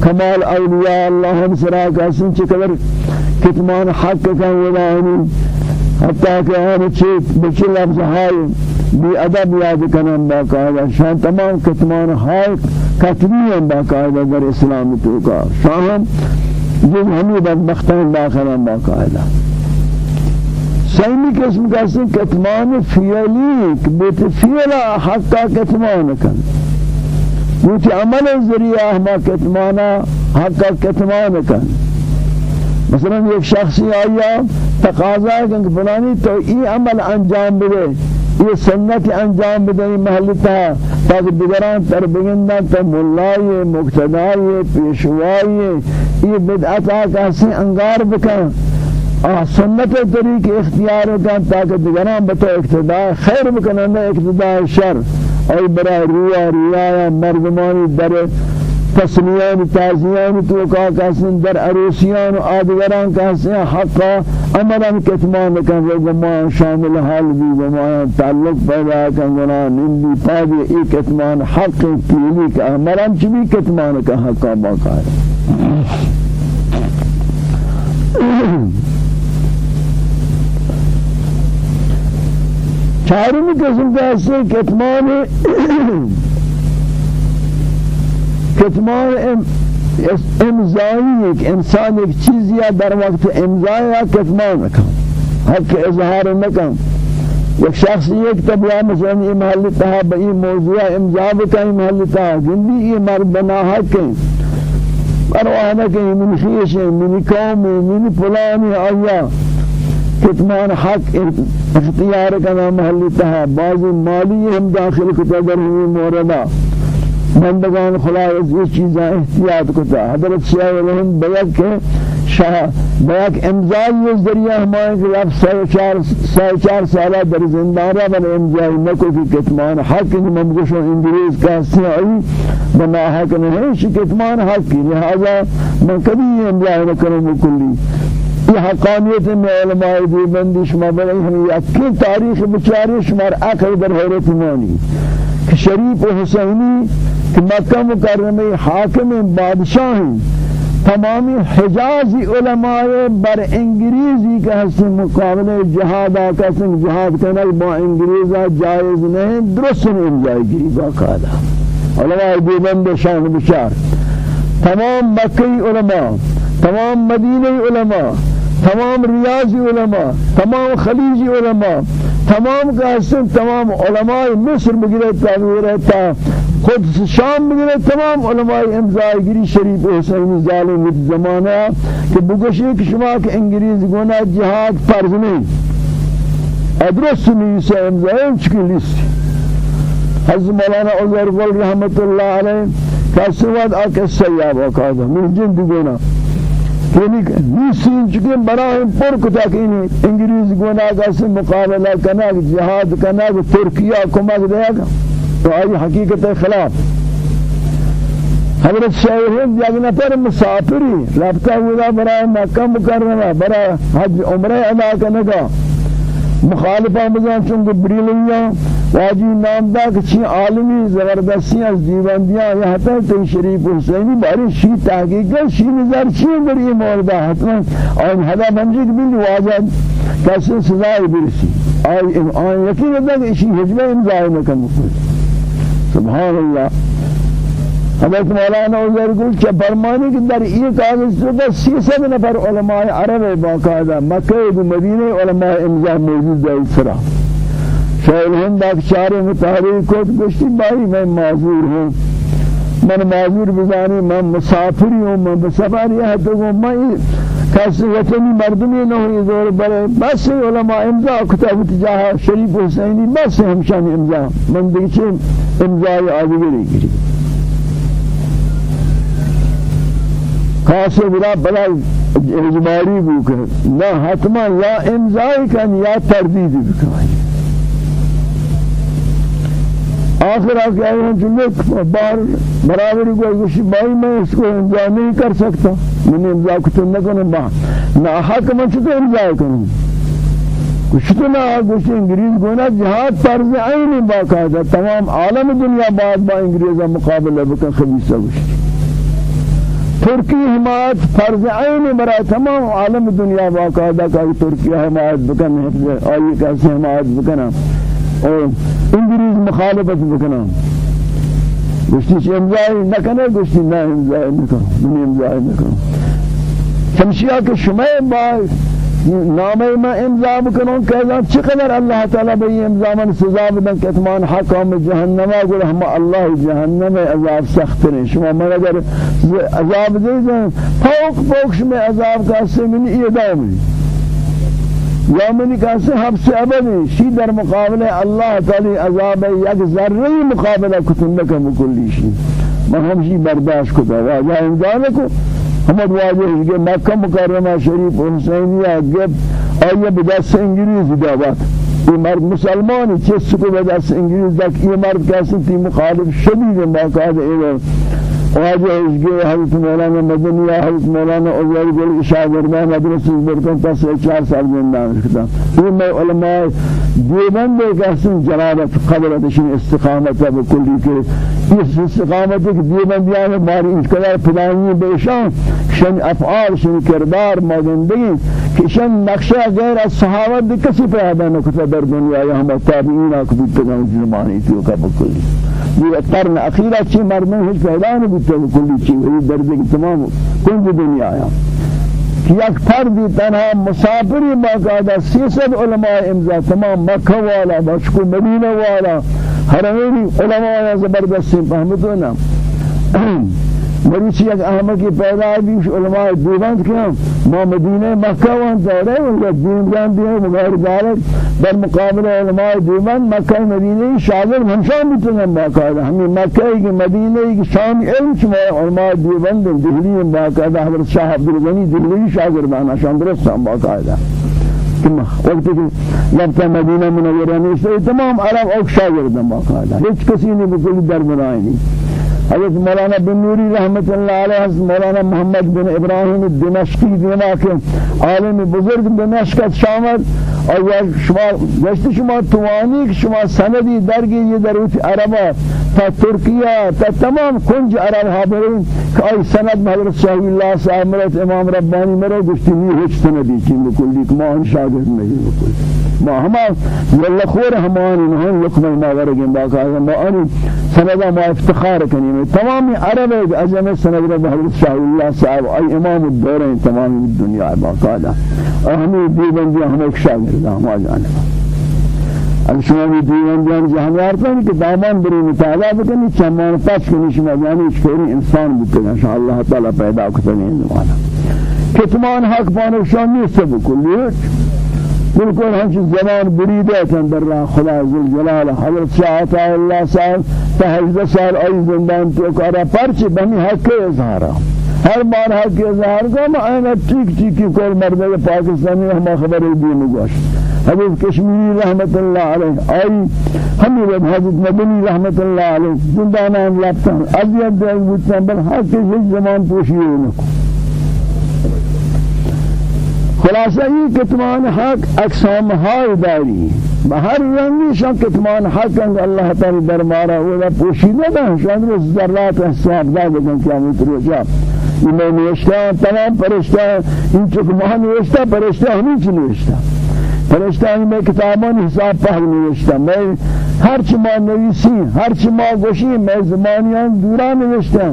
کمال اولیاء اللہ ہم سرا حسن چکر کتمان حق کا ولانی حتی کہ آن چیت بچی لفظ ہائی بی ادب یاد کنن باقاعدہ شان تمام کتمان ہائی کتبی ہیں باقاعدہ در اسلام تو کا. شاہم جن ہمیں بدبختان داخلان باقاعدہ سیمی قسم کا سن کتمان فیلی بیت فیلا حقا کتمان کن. بیت عمل ذریعہ ہما کتمانا حقا کتمان کن. مثلا ایک شخصی آیا تقاضا ہے کہ تو ای عمل انجام بده یہ سنت انجام بده محل تا تاکہ دیگران تر بگندہ تو ملائی مقتدائی پیشوائی یہ بدعتا کسی انگار بکن. آه سنت طریق اختیار کن تاکہ دیگران بتو اقتداء خیر بکنن اقتداء شر. ای برای ریا ریا مردمانی در تسلیان تازیان تو کا در عروسیان و آدگران کسن حقا امران کتمان کن و گمان شامل حال بھی گمان تعلق پیدا کن گنا نندی پادی ای کتمان حق پیلی کا امران چی بھی کتمان کا حقا باقا ہے چارمی قسم کا حصہ کتمان کتمان امضایی ایک انسان ایک چیز یا در وقت امضای یا کتمان نکن حق اظهار نکن یک شخص یک تبیا مثلا یہ محل تہا بئی موضوع امضا بکا یہ محل تہا گندی یہ مرد بنا حق پرواہ نہ کہ من خیش من قوم من فلان آیا. کتمان حق اختیار کنا محل تہا بعض مالی ہم داخل کتا در ہوئی موردہ۔ بندگان خدا یہ چیزاں احتیاط کتا۔ حضرت شیعہ رحم بیک کے شاہ بیک امضائی یہ ذریعہ ہمارے کہ اب سائے چار سالہ در زندارہ بل امضائی نکو کی کتمان حق کی ممگوشوں انگریز کا سیائی بنا حق نہیں شی کتمان حق۔ کی لہذا میں کبھی یہ امضائی نکروں بکلی یہ حقانیت میں علماء دیوبندی شما بلئی ہمیں یکی تاریخ بچاری شمار عقل در حیرت مانی. کہ شریف حسینی کہ مکہ مکرمہ حاکم بادشاہ تمامی حجازی علماء بر انگریزی کا حسن مقابلے جہاد آکا سن جہاد کنک با انگریزا جائز نہیں درست نہیں جائے گری باقاعدہ علماء دیبند شان بشار تمام مکی علماء تمام مدینی علماء تمام ریاضی علماء تمام خلیجی علماء تمام کا تمام علماء مصر بگرے تعبیر ہے خود شام بگیره تمام علماء امضای گیری شریف حسین ظالم زمانه که بگوشی که شما که انگریز گونه جهاد فرض نہیں ادرس نیست امضای چکی لیست حضرت مولانا گل رحمت الله علیه کسواد آکه سیاب آکاده. من جند گونه یعنی نیسین چکے براہم پر کتا کہ انگریز گناہ کا سے مقابلہ کرنا جہاد کرنا ترکیہ کمک دے گا تو آئی حقیقت خلاف. حضرت شاہد یک نفر مسافری رابطہ ہوا برای مکہ مکرمہ برای حج عمرہ ادا کرنے مخالفہ مزان چونکہ بریلیاں واجی نام دا کہ عالمی زبردستی از دیواندیاں یہاں تک تو شریف حسینی باری شی تحقیق شی نظر چی در یہ حتما اور ہدا منجد بھی واجد کسی سزائی برسی۔ آئی یقین دا کہ اسی حجمہ امزائی نکن سبحان اللہ۔ حضرت مولانا عزر گل کہ فرمانی کہ در یہ کاغذ بس سی سب نفر علماء عرب باقاعدہ مکہ و مدینہ علماء امضا موجود ہے اسرا شاید ہند اکشار متحریک کو گشتی بھائی میں معذور ہوں من معذور بزانی میں مسافری ہوں میں بسفر یہ تو میں کسی وطنی مردمی نوی زور برے بس علماء امضا کتاب تجاہ شریف حسینی بس ہمشان امضا. من دیکھیں امضای آدگری گری خاص برا بلا اجباری کر نہ حتما یا امضای کن یا تردید بکن. آخر آ گئے ہیں جملے بار برابری کو گوشی بھائی میں اس کو امضا نہیں کر سکتا. میں نے امضا تو نہ کروں با. نہ حق میں تو امضا کروں کچھ تو نہ گوشی انگریز گونا جہاد فرض عین باقاعدہ تمام عالم دنیا بعد با انگریزا مقابلہ بکن خبیثہ گوشی ترکی حمایت فرض عین برای تمام عالم دنیا باقاعدہ کہ ترکی حمایت بکن آئی کیسے حمایت بکنا اور انگریز مخالفت بکنم گوشتی چه امضای نکنه گوشتی نه امضای نکنم من امضای نکنم چمشیا که شما با نامه ما امضا بکنون که چقدر الله تعالی این امضا من سزا بدن که اتمان حکام جهنم اگر هم الله جهنم عذاب سخت نه. شما من اگر عذاب دیدن فوق فوق شما عذاب کا سمین ایدامی یا منی کسی حبس ابدی. شی در مقابل الله تعالی عذاب یک ذره مقابله کتن نکم کلی شی من همشی برداشت کتا واجه امضا نکو ہمت واجه کہ مکہ مکرمہ شریف حسینیہ گب آیا بدست انگریز دعوت یہ مرد مسلمانی چیز کو بدست انگریز دک یہ مرد کسی تی مخالف شدید مقاد ایلو واجه اشگی حضرت مولانا مدنی حضرت مولانا اوزاری گل شاگردان مدرسه برکن تا سه چهار سال زندان کردم این علماء ایک احسن جلالت قدرتشن استقامت و کلی کے اس استقامت کے دیوبندیان ماری اس قدر پلانی بیشان شن افعال شن کردار مازندگی کہ شن نقشہ غیر از صحابت کسی پیدا نہ کتا در دنیا یا ہم تابعین اکبر پیغام زمانی تو کا بکلی یہ قرن اخیرہ چی مردم ہیچ پیدا نہ بیتے کلی چی وہی درجے کی تمام کنج دنیا ہے یک فردی تنها مسافری باقاعدہ سیصد علماء امزا تمام مکہ والا بشکو مدینہ والا. حرمینی علماء زبردستی فهمتو نا مریچی یک احمقی پیدا بیش علماء دیوان کیا ما مدینه مکہ وان داره و دین جان دیو مغیر دارد در مقابل علماء دیوان مکہ مدینه شاگرد ہمشان بیتنن باقاعدہ۔ ہمیں مکہ کی مدینه کی شام علم شما علماء دیوان دہلی باقاعدہ۔ حضرت شاہ عبدالغنی دہلی شاگردان شان درست باقاعدہ۔ وقت کہ لفظ مدینہ منورہ میں تمام عرب اوک شاگردان باقاعدہ۔ ہیچ کسی نے بکل در نہیں۔ حضرت مولانا بن نوری رحمت اللہ علیہ حضرت مولانا محمد بن ابراہیم دمشقی دیما کے عالم بزرگ دمشق شامل اور شما گشت شما توانی شما سندی درگی یہ دروت عربا تا ترکیہ تا تمام کنج عرب حاضرین کہ آئی سند حضرت شاہ اللہ صاحب مرت امام ربانی مرے گشتی نہیں ہچ سندی چین بکلی کہ ما آن شاگرد نہیں بکلی ما ہما یلا خور ہمان انہوں لکم ما ورگیں باقاعدہ ما ان سندا ما افتخار کنیم. تمام عرب اعظم سند حضرت شاہ اللہ صاحب ای امام الدورین تمام دنیا ہمیں دیوبندی ہم ایک شاگرد. ہم جانب اب شما بھی دیوبندیان جہاں یارتن کہ دامان بری مطالعہ بکنی چمان پاس کنی شما جانی چکوری انسان بکنی. انشاءاللہ تعالی پیدا کتنی زمانہ کتمان حق پانک شان نیست بکلی بالکل ہمچ زمان بریده کن در راه خدا عزیز جلال حضرت شاہ عطا اللہ تا ہجدہ سال آئی زندان تو کارا پرچی بہمی حق اظہارا ہر بار حق اظہار کو ما اینا ٹھیک ٹھیکی کول مردے پاکستانی ہما خبر دی مگوش حضرت کشمیری رحمت اللہ علیہ آئی ہمی رب حضرت مدنی رحمت اللہ علیہ زندانہ لابتان عذیت دے بودتان بل حق زمان پوشی نکو خلاصہ یہ کتمان حق اقسام ہائی داری. بہر رنگی شان کتمان حق انگ اللہ تعالی دربارہ اولا پوشیدہ دا شان روز ذرات احساب دا بکن قیامت روچا یہ میں نوشتا تمام پرشتہ ان چک مہا نوشتا پرشتہ ہمیں چی نوشتا پرشتہ میں کتابان حساب پہل نوشتا میں ہر چی ما نویسی ہر چی ما گوشی میں زمانیان دورا نوشتا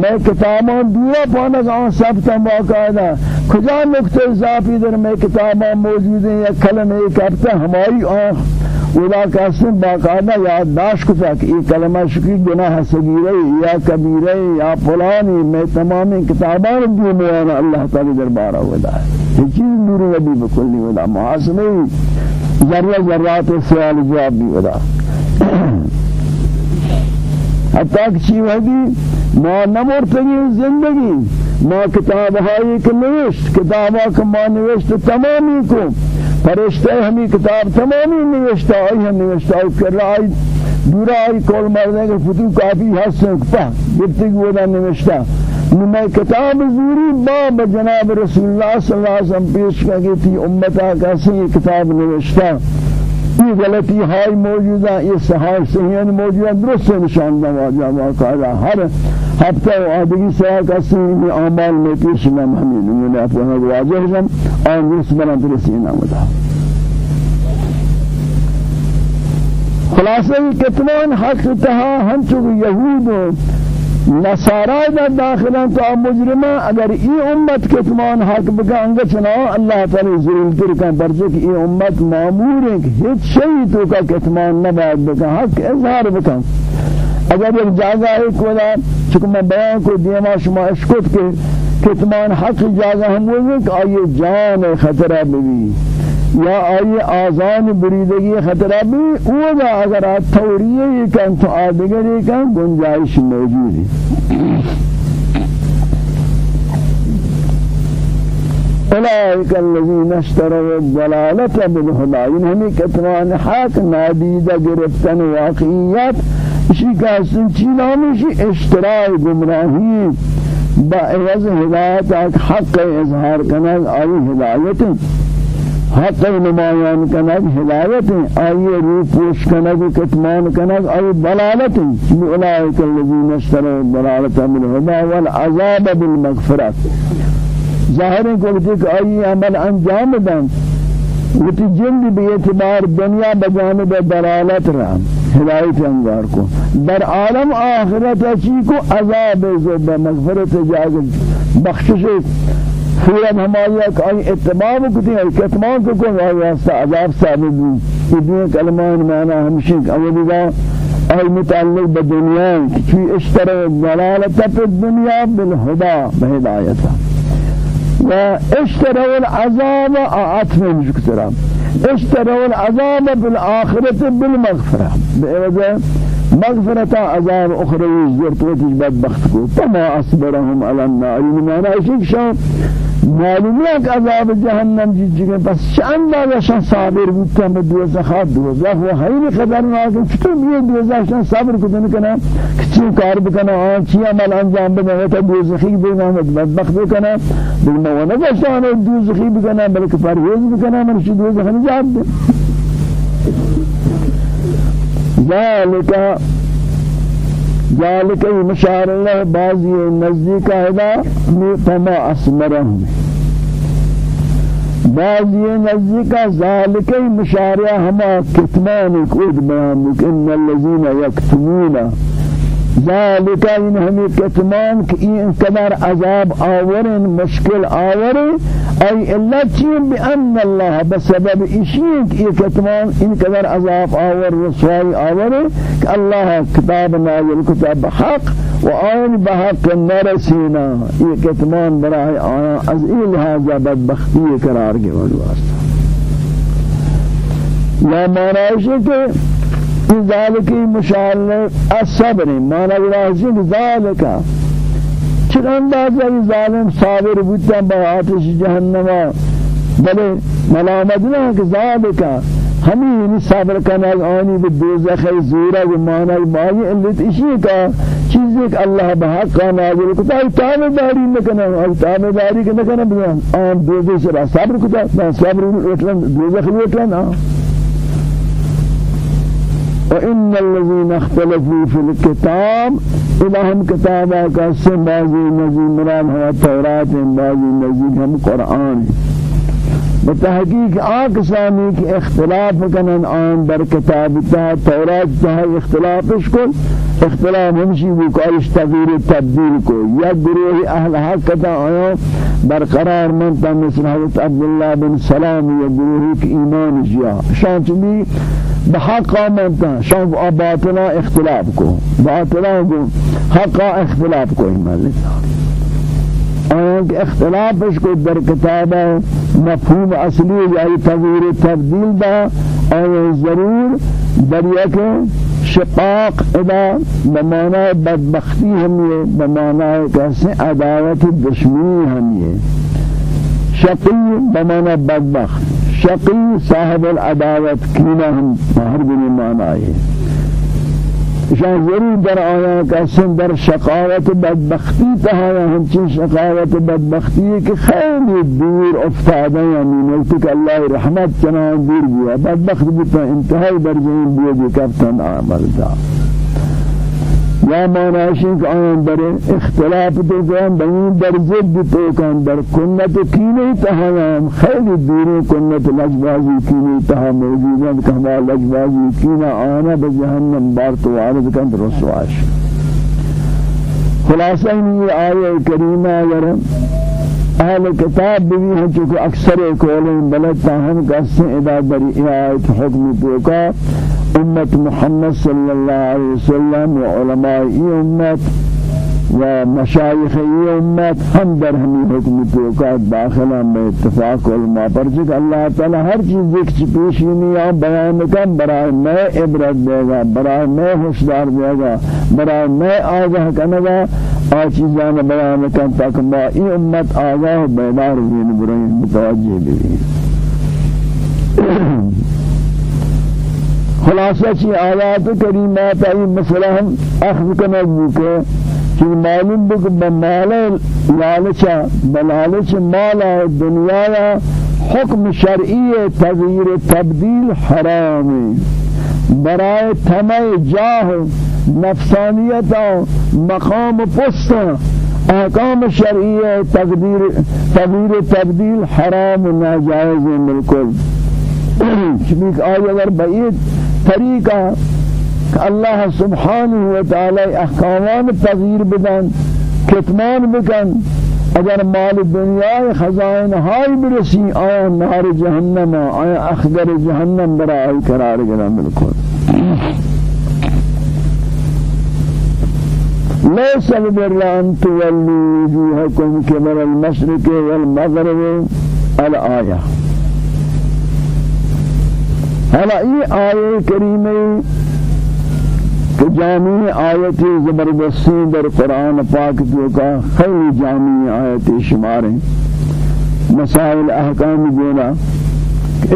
میں کتابان دورا پانک آن سبتا باقاعدہ کجا نکتے اضافی در میں کتاباں موجود ہیں یا کلمہ کرتا ہماری آن ولا قسم باقاعدہ یادداشت کتا کہ یہ کلمہ شکی گناہ صغیرہ یا کبیرہ یا فلانی میں تمام کتابان دی میانا اللہ تعالی دربارہ ودا ہے یہ چیز نور نبی بکلی ودا محاسبہ ذرہ ذرات سوال جواب بھی ودا حتی کہ چی وحدی ما نمرتگی زندگی ما کتاب ہائی کہ نوشت کتابہ کہ ما نوشت تمامی کو. فرشتہ ہمی کتاب تمامی نوشتا آئی ہم نوشتا آئی کر آئی دورا آئی کول مردے کہ فتو کافی حسن پا گفتی گودا نوشتا میں کتاب زوری باب جناب رسول اللہ صلی اللہ علیہ وسلم پیش کر امتا کیسے یہ کتاب نوشتا یہ غلطی ہائی موجودہ یہ صحاح صحیحان موجودہ درست نشان دا واجہ واقعہ ہر ہفتہ و آدگی سیاہ کسی میں آمال میں پیش میں ہمیں نمونے اپنے واجہ ہم آن درست بنا درست انامتا خلاصہ یہ کتمان حق تہا ہم چکو یہود نصارا در داخلان تو مجرما اگر ای امت کتمان حق بکانگا چنا اللہ تعالی ظلم تر کن. پرچہ کہ ای امت معمور ہے کہ ہیچ شئی تو کا کتمان نباید بکن حق اظہار بکن. اگر ایک جاگہ ہے کولا چکہ میں بیان کو دیما شما اشکت کے کتمان حق جاگہ ہم وہ کہ آئیے جان خطرہ بھی یا آئی آزان بریدگی خطرہ بھی اوگا اگر آت توریه کن تو آدگری کن گنجائش موجود ہے۔ اولئک الذین اشتروا الضلالة بالهدى ان ہمیں کتمان حق نادیدہ گرفتن واقعیت اسی کا حسن چینامشی اشتراع گمراہی۔ با عوض ہدایت حق اظہار کنگ آئی ہدایت۔ حق نمایان کنگ ہدایت آئی روح پوش کنگ کتمان کنگ آئی ضلالت اولئک الذین اشتروا الضلالت بالهدى والعذاب بالمغفرت۔ ظاہر کو کہ آئی عمل انجام دن وتی جند به اعتبار دنیا بجانب دلالت را ہدایت انگار کو۔ در عالم آخرت اچھی کو عذاب زب مغفرت جاگ بخشش فورا ہمایا کہ آئی اتباع کتی ہے کتمان کو کن آئی واسطہ عذاب ثابت بھی یہ دین کلمان معنی ہمشن اولی دا۔ آئی متعلق بدنیا کی اشترى دلالت پی الدنیا بالہدا بہدایتا واشتروا العذاب عطف مشكترا اشتروا العذاب بالآخرة بالمغفرة بإذا مغفرة عذاب أخرى يزدر توتج بدبختكو فما أصبرهم على النار۔ لما نعيشك شو معلوم ہے کہ عذاب جہنم جی جگہ بس چند اندازہ شان صابر بودتا میں دوزخ دوزخ و خیلی خطرناک ہے چطور بھی دوزخ شان صبر کتن کنا کچی کار بکنا آن چی عمل انجام بنا ہے تا دوزخی بنا بدبخت بکنا بلما ونگا شان دوزخی بکنا بلکہ پرہیز بکنا من شی دوزخ نجات دے ذالک ذلك مشار الله بعضی نزدیک هدا فما اسمرهم بعضی نزدیک ذلك مشار هما كتمان كود بیان ان الذين يكتمون ذلك ان هم كتمان ان كبر عذاب آورن مشكل آورن. اي الا چین بأن الله بسبب اشيك یہ كتمان ان كبر عذاب آور رسوائی آورن کہ الله كتاب نازل كتاب حق وآن بحق نرسینا. یہ كتمان برای آیا از این لحاظہ بدبختی قرار گئے والواسطہ لا معنی ہے ذلك مشال الصبر ما لازم ذلك. چرا اندازہ ظالم صابر بودتا با آتش جہنم بلے ملامت نہ کہ ذالک ہمیں صبر کرنا آنی بھی دوزخ زورا و معنی مائی علت اسی کا چیز ایک اللہ بحق کا نازل کتا تابع داری نکنا اور تابع داری کے نکنا آن دوزخ سے صبر کتا صبر اٹھلن دوزخ اٹھلن آن وإن الذين اختلفوا في الكتاب إلهم كتابا كاسم بازي نزي مراد هو التوراة بازي نزي هم قرآن. بتحقیق آکسانی کے اختلاف کنن آن در کتاب تا تورات تا اختلافش کن. اختلاف ہمشی بھی کو ایش تغییر تبدیل کو یا گروہ اہل حق تا آیا برقرار منتا مثل حضرت عبداللہ بن سلام یا گروہ کی ایمان جیا. شانچ بھی بحق منتا شان باطلا اختلاف کو باطلا کو حقا اختلاف کو ایمان آن اختلافش کو در کتاب مفهوم اصلی یعنی تغییر تبدیل دا آن ضرور در یک شقاق ادا بمعنى بدبختی ہم یہ بمعنى کیسے عداوت دشمنی ہم یہ شقی بمعنى بدبخت. شقی صاحب العداوت کینہ ہم ہر بنی ہے شان ضرور در آیا کسن در شقاوت بدبختی تهایا همچین شقاوت بدبختی که خیلی دور افتاده یعنی ملتک الله رحمت چنان دور بیا بدبخت بتا انتهای در زمین بیا کفتن عمل دا یا معناشی که آن در اختلاف تو کن بین در ضد تو کن در کنت کینه تهایم. خیلی دور کنت لجبازی کینه تها موجودند که ہما لجبازی کینه آنا به جهنم بار تو عارض کن رسواش. خلاصہ یہ آیہ کریمہ اگر اہل کتاب بھی ہیں چونکہ اکثر کولیں بلد تاہم کسیں ادا بری آیت حکم تو کا امت محمد صلی اللہ علیہ وسلم و علماء امت و مشایخ امت ہم در ہمی حکم توقات داخلہ میں اتفاق علماء. پر چک اللہ تعالی ہر چیز ایک پیشینی آن بیان کن برای میں عبرت دے گا برای میں ہوشدار دے گا برای میں آگاہ کنگا آ چیزان بیان کن تاکہ ما ای امت آگاہ بیدار بین برای متوجہ بھی خلاصہ چی آیات کریمات ای مسئلہ ہم اخذ کنک بکے کہ معلوم بک بمال لالچا بلالچ مالا دنیا حکم شرعی تغییر تبدیل حرام. برای تمہ جاہ نفسانیت مقام پست احکام شرعی تقدیر تغییر تبدیل حرام ناجائز بالکل [clears throat] شبیک آئی اگر بعید طریقہ اللہ سبحانہ وتعالی احکامان تغییر بدن کتمان بکن اگر مال دنیا خزائن ہائی برسی آیا نار جہنم آیا اخگر جہنم برا آئی قرار گرا بالکل ليس البر أن تولوا وجوهكم كبر المشرق والمغرب. الآية هلا اي آية كريمة جامع آیت زبردستی در قرآن پاک تو کا خیلی جامع آیت شمار ہیں۔ مسائل احکام دینا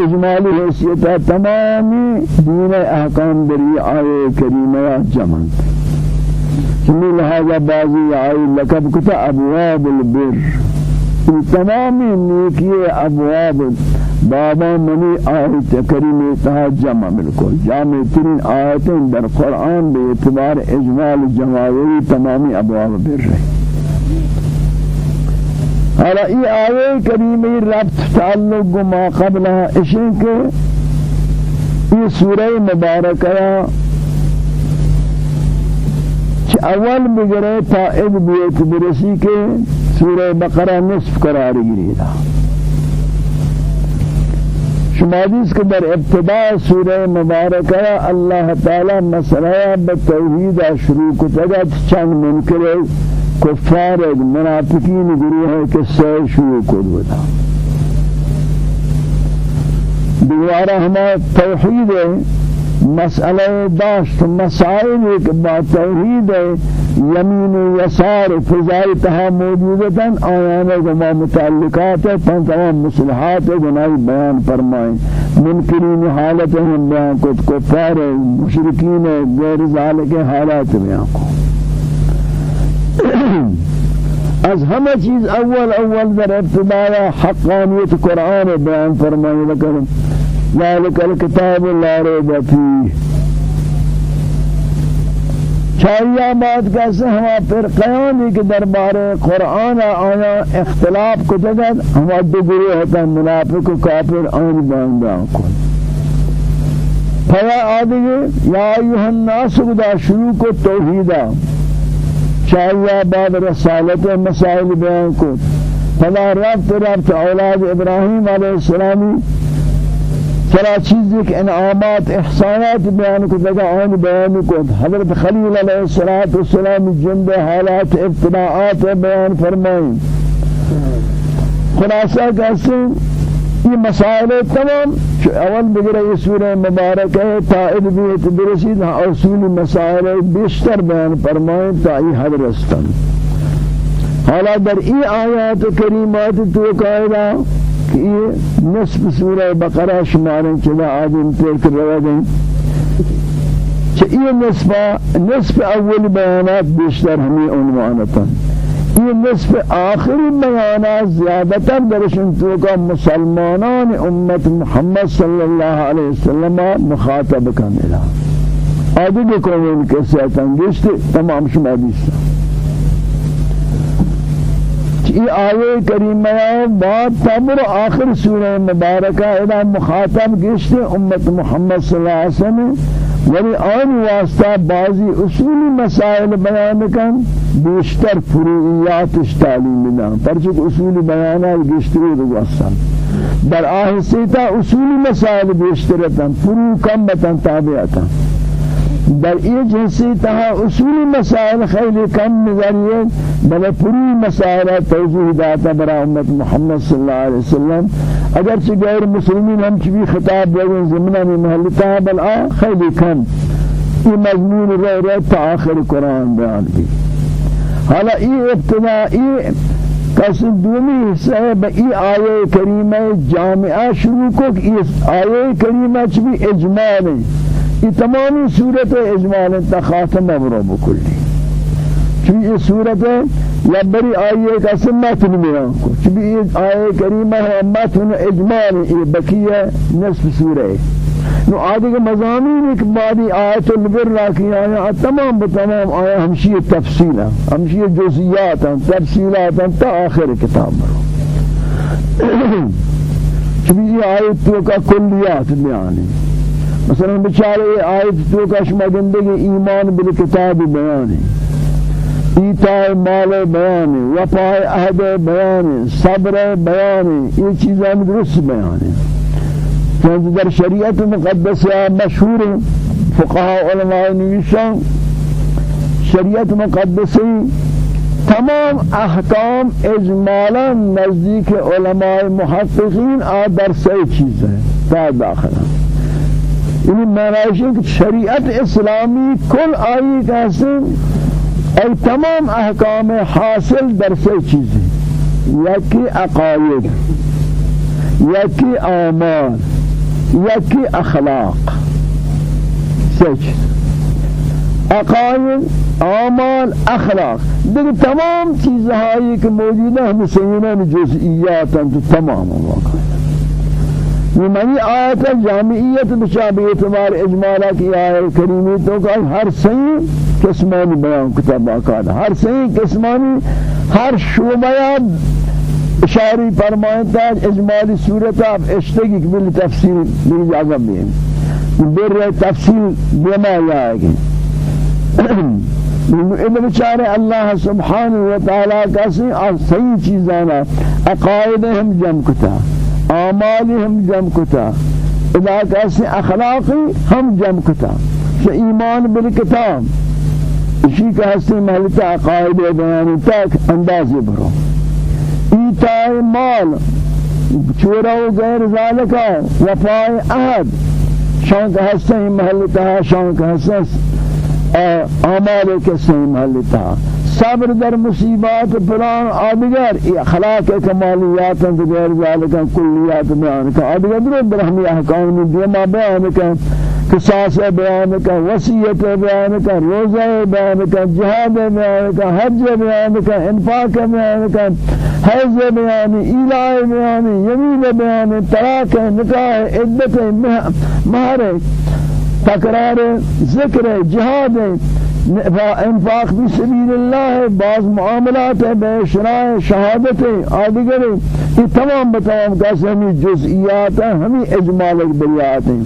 اجمالی حیثیت تمامی دین احکام دری آیے کریمہ جمع۔ چمی لہذا بعضی آئی لقب کتا ابواب البر۔ تمامی نیکی ابواب بابا منی آیت کریمی تہا جمع بالکل جامع ترین آیتیں در قرآن بے اعتبار اجمال جماعی تمامی ابواب بر رہے حالا ای آیه کریمی ربط تعلق ما قبلها اشن کے یہ سورہ مبارکہ چھ اول بگرے تا اد بیت برسی کے سورہ بقرہ نصف قرار گری رہا شمادیس کے در ابتداء سورہ مبارکہ اللہ تعالی مسئلہ بتوحید شروع کو تگت چند منکر کفار منافقین گروہ کے سے شروع کو بتا دوبارہ ہمارا توحید مسئلہ داشت مسائل ایک با توحید یمین و یسار فضائی تہا موجودتاً آیانے گما متعلقات ہے پن تمام مصلحات گناہی بیان فرمائیں۔ منکرین حالت ہم بیان کت کفار مشرکین غیر ذالک حالات بیان کو از همه چیز اول اول در ابتداء حقانیت قرآن بیان فرمائیں لکن ذلك الكتاب لا ريب فيه. چاہیے بات کیسے ہما پھر قیانی کے دربار قرآن آیا اختلاف کو جگد ہما دو گروہ ہوتا منافق و کافر آن باندھا کن پھیا آدھگے یا ایوہ الناس خدا شروع کو توحیدہ۔ چاہیے بعد رسالت مسائل بیان کو۔ فلا ربط ربط أولاد ابراہیم علیہ السلامی چرا چیزی کہ انعامات احسانات بیان کو دگا آن بیان کو حضرت خلیل علیہ الصلوۃ والسلام جند حالات ابتلاءات بیان فرمائیں خلاصہ کیسے یہ مسائل تمام اول بگرے یہ سورہ مبارک ہے تائید بھی برسید اصول مسائل بیشتر بیان فرمائیں تا حضرستان حالا در ای آیات کریمات تو قائدہ یہ نصف سورہ بقرہ شماریں چلا آدم پیر کر رہا دیں کہ یہ نصف؟ نصف أول بیانات بیشتر ہمیں عنوانتا یہ نصف آخری بیانات زیادتر درشن تو کا مسلمانان امت محمد صلی اللہ علیہ وسلم مخاطب کا ملا آدھو دیکھو ان کے سیتن گشت تمام شما دیستا یہ آیے کریمہ بعد تمر آخر سورہ مبارکہ ادا مخاطب گشت امت محمد صلی اللہ علیہ وسلم ولی آن واسطہ بعضی اصولی مسائل بیان کن بیشتر فروعیات تعلیم دان پرچک اصولی بیانات گشتری رو واسطہ۔ در آہستیتا اصولی مسائل بیشترتن فروع کم بتن تابعتن در این جنسی تها اصول مسائل خیلی کم نظریه بل پوری مسائل توضیح داتا برا امت محمد صلی اللہ علیہ وسلم. اگر چه غیر مسلمین ہم چی خطاب دیگن زمنہ میں محلتا بل آ خیلی کم. یہ مضمون رہ رہ تا آخر قرآن بیان کی. حالا ای ابتدائی قسم دومی حصہ ہے بئی آیے کریمہ جامعہ شروع کو اس آیے کریمہ چبی اجمال ہے یہ تمامی صورت اجمال انتا خاتم امرو بکلی. چونکہ یہ صورت ہے یا بری آئیے کا سمتن بیان کو چونکہ یہ آئے کریمہ ہے متن اجمال یہ بقیہ نصف سورہ نو آدھے کے مضامین ایک بعدی آیت البر راکی آیا تمام بتمام آیا ہمشی تفصیل ہمشی جزئیات تفصیلات تا آخر کتاب برو چونکہ یہ آیت تو کا کلیات بیانی. مثلا بچارے آیت تو کا شما گندگی ایمان بالکتاب بیانی ایتاء مال بیانی وفاء عہد بیانی صبر بیانی یہ چیزیں درست بیانی۔ چونکہ در شریعت مقدسہ مشہور فقہاء علماء نویشان شریعت مقدسی تمام احکام اجمالا نزدیک علماء محققین آ در سے چیزیں۔ تا داخل یعنی معنی ہے کہ شریعت اسلامی کل آئی کیسے ای تمام احکام حاصل در سے چیزیں یکی عقائد یکی آمال یکی اخلاق. سچ عقائد آمال اخلاق. دیکھ تمام چیزهایی که موجوده ہم سینان جزئیات تمام واقع. یہ آیت جامعیت بشابه اعتبار اجمالا کی آیت کریمی تو کہ ہر صحیح قسمانی بیان کتاب آکاد ہر صحیح قسمانی ہر شعبہ اشاری فرمائتا اجمالی صورت آپ اشتگی کبیل تفصیل بھی اجازت بھی بر تفصیل بما جائے گی ابن بچارے اللہ سبحانہ وتعالی کسی صحیح چیزانا عقائد ہم جمع کتا۔ ہم جمع کتا. اذا کسی اخلاقی ہم جمع کتا. کہ ایمان بالکتاب اسی کا ہستی محلتا عقائد بیانی تک اندازی برو. ایتاء مال چورا و غیر ذالکا وفاء عہد شان کا ہستی محلتا شان کا ہستی آمال کسی محلتا صبر در مصیبات فلان آدگر اخلاق کمالیات غیر ذالک کلیات بیان کا آدگر در برہمی احکام دیما بیان کا قصاص بیان کا وصیت بیان کا روزہ بیان کا جہاد بیان کا حج بیان کا انفاق بیان کا حیض بیان الہ بیان یمین بیان طلاق نکاح عدت مہر تکرار ذکر جہاد انفاق فی سبیل اللہ بعض معاملات ہے بے شراء شہادت آدگر یہ تمام بتمام کیسے ہمیں جزئیات ہیں ہمیں اجمال بریات ہیں۔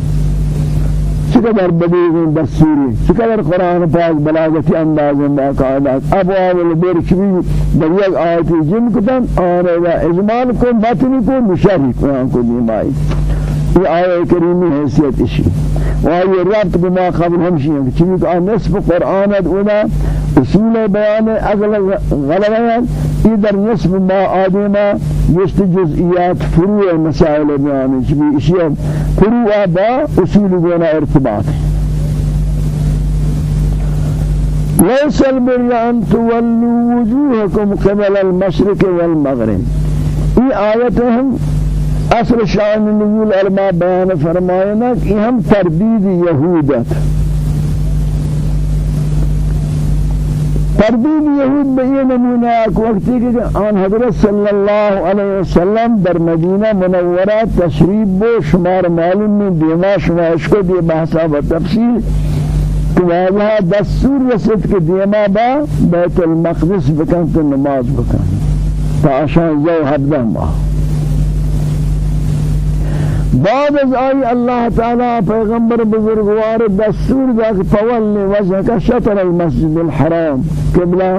چقدر بدیغ دستوری چقدر قرآن پاک بلاغتی انداز باقاعدات ابواب البر چوی در یک آیتی جن کتن آنے و اجمال کو متنی کو قرآن کو دیمائی۔ یہ آیہ کریمی حیثیت اشی وهي ربط بما قبل همشي چونك نصف قرآن اولا اصول بيان اغلب غلبان در نصف ما آدم يست جزئيات فروع مسائل بيان چونك اشياء فروع با اصول بنا ارتباط. ليس البر أن تولوا وجوهكم قبل المشرق والمغرب. اي آياتهم اصل شان نزول علماء بیان فرمائنا کہ ہم تردید یہودت تردید یہود بئی نمونہ ایک وقتی کہ آن حضرت صلی اللہ علیہ وسلم در مدینہ منورہ تشریف بو شمار معلوم میں دیما شما اشکو دی بحثا و تفصیل۔ واجہ دستور رسد کہ دیما با بیت المقدس بکن تو نماز بکن۔ تا آشان زو ماہ بعد از آئی اللہ تعالی پیغمبر بزرگوار دستور دا کہ تولی وجہ کا شطر المسجد الحرام قبلہ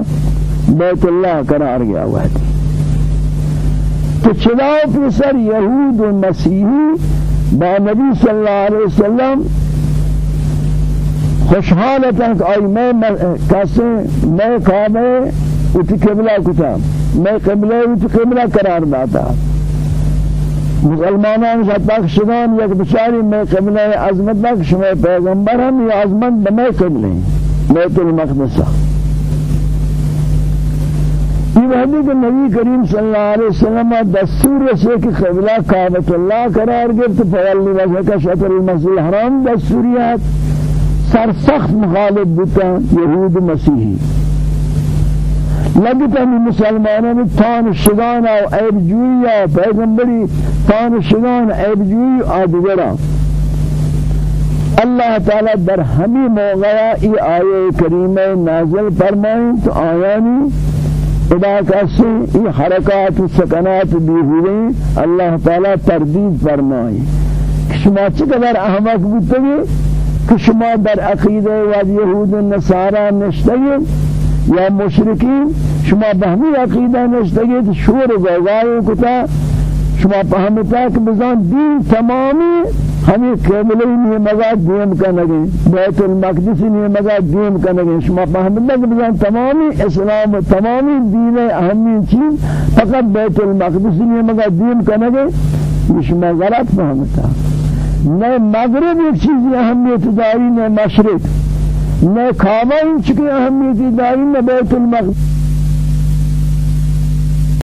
بیت اللہ قرار گیا ہوا تو چلاو پی سر یہود و مسیحی با نبی صلی اللہ علیہ وسلم خوشحالتا کہ آئی میں کسے میں کعبے اتی قبلہ کتا میں قبلہ اتی قبلہ قرار داتا۔ مسلمانان شتاک شدان یک بچاری میں قبلہ عظمت نک شما پیغمبر ہم یہ عظمت بمے قبلہ بیت المقدس. یہ وحدی کہ نبی کریم صلی اللہ علیہ وسلم دستور سے کہ قبلہ کعبۃ اللہ قرار گرفت فولی وجہ کا شطر المسجد الحرام دستوریات سرسخت مخالف بتا یهود مسیحی. مسلمانوں میں تان شگان و عیب جوئی پیغمبری تان شگان عیب جوئی آدگرہ اللہ تعالی در ہمی موقع ای آیے کریمہ نازل فرمائیں تو آیانی ادا کسی ای حرکات و سکنات بھی ہوئے اللہ تعالی تردید فرمائیں شما چقدر احمق بودتے کہ شما در عقیدہ و یہود نصارى نشتگی؟ یا مشرکین شما بہمی عقیدہ نشتگی تو شور غوغائی کتا. شما فهمتا کہ بزان دین تمامی ہمیں قبلہ نہیں مگا دیم کنگے بیت المقدس نہیں مگا دیم کنگے شما فهمتا کہ بزان تمامی اسلام تمامی دین اہمی چیز فقط بیت المقدس نہیں مگا دیم کنگے شما غلط فهمتا نہ مغرب ایک چیز اہمیت داری نہ مشرق. نہ ان چکی اہمیت داری نہ بیت المقدس.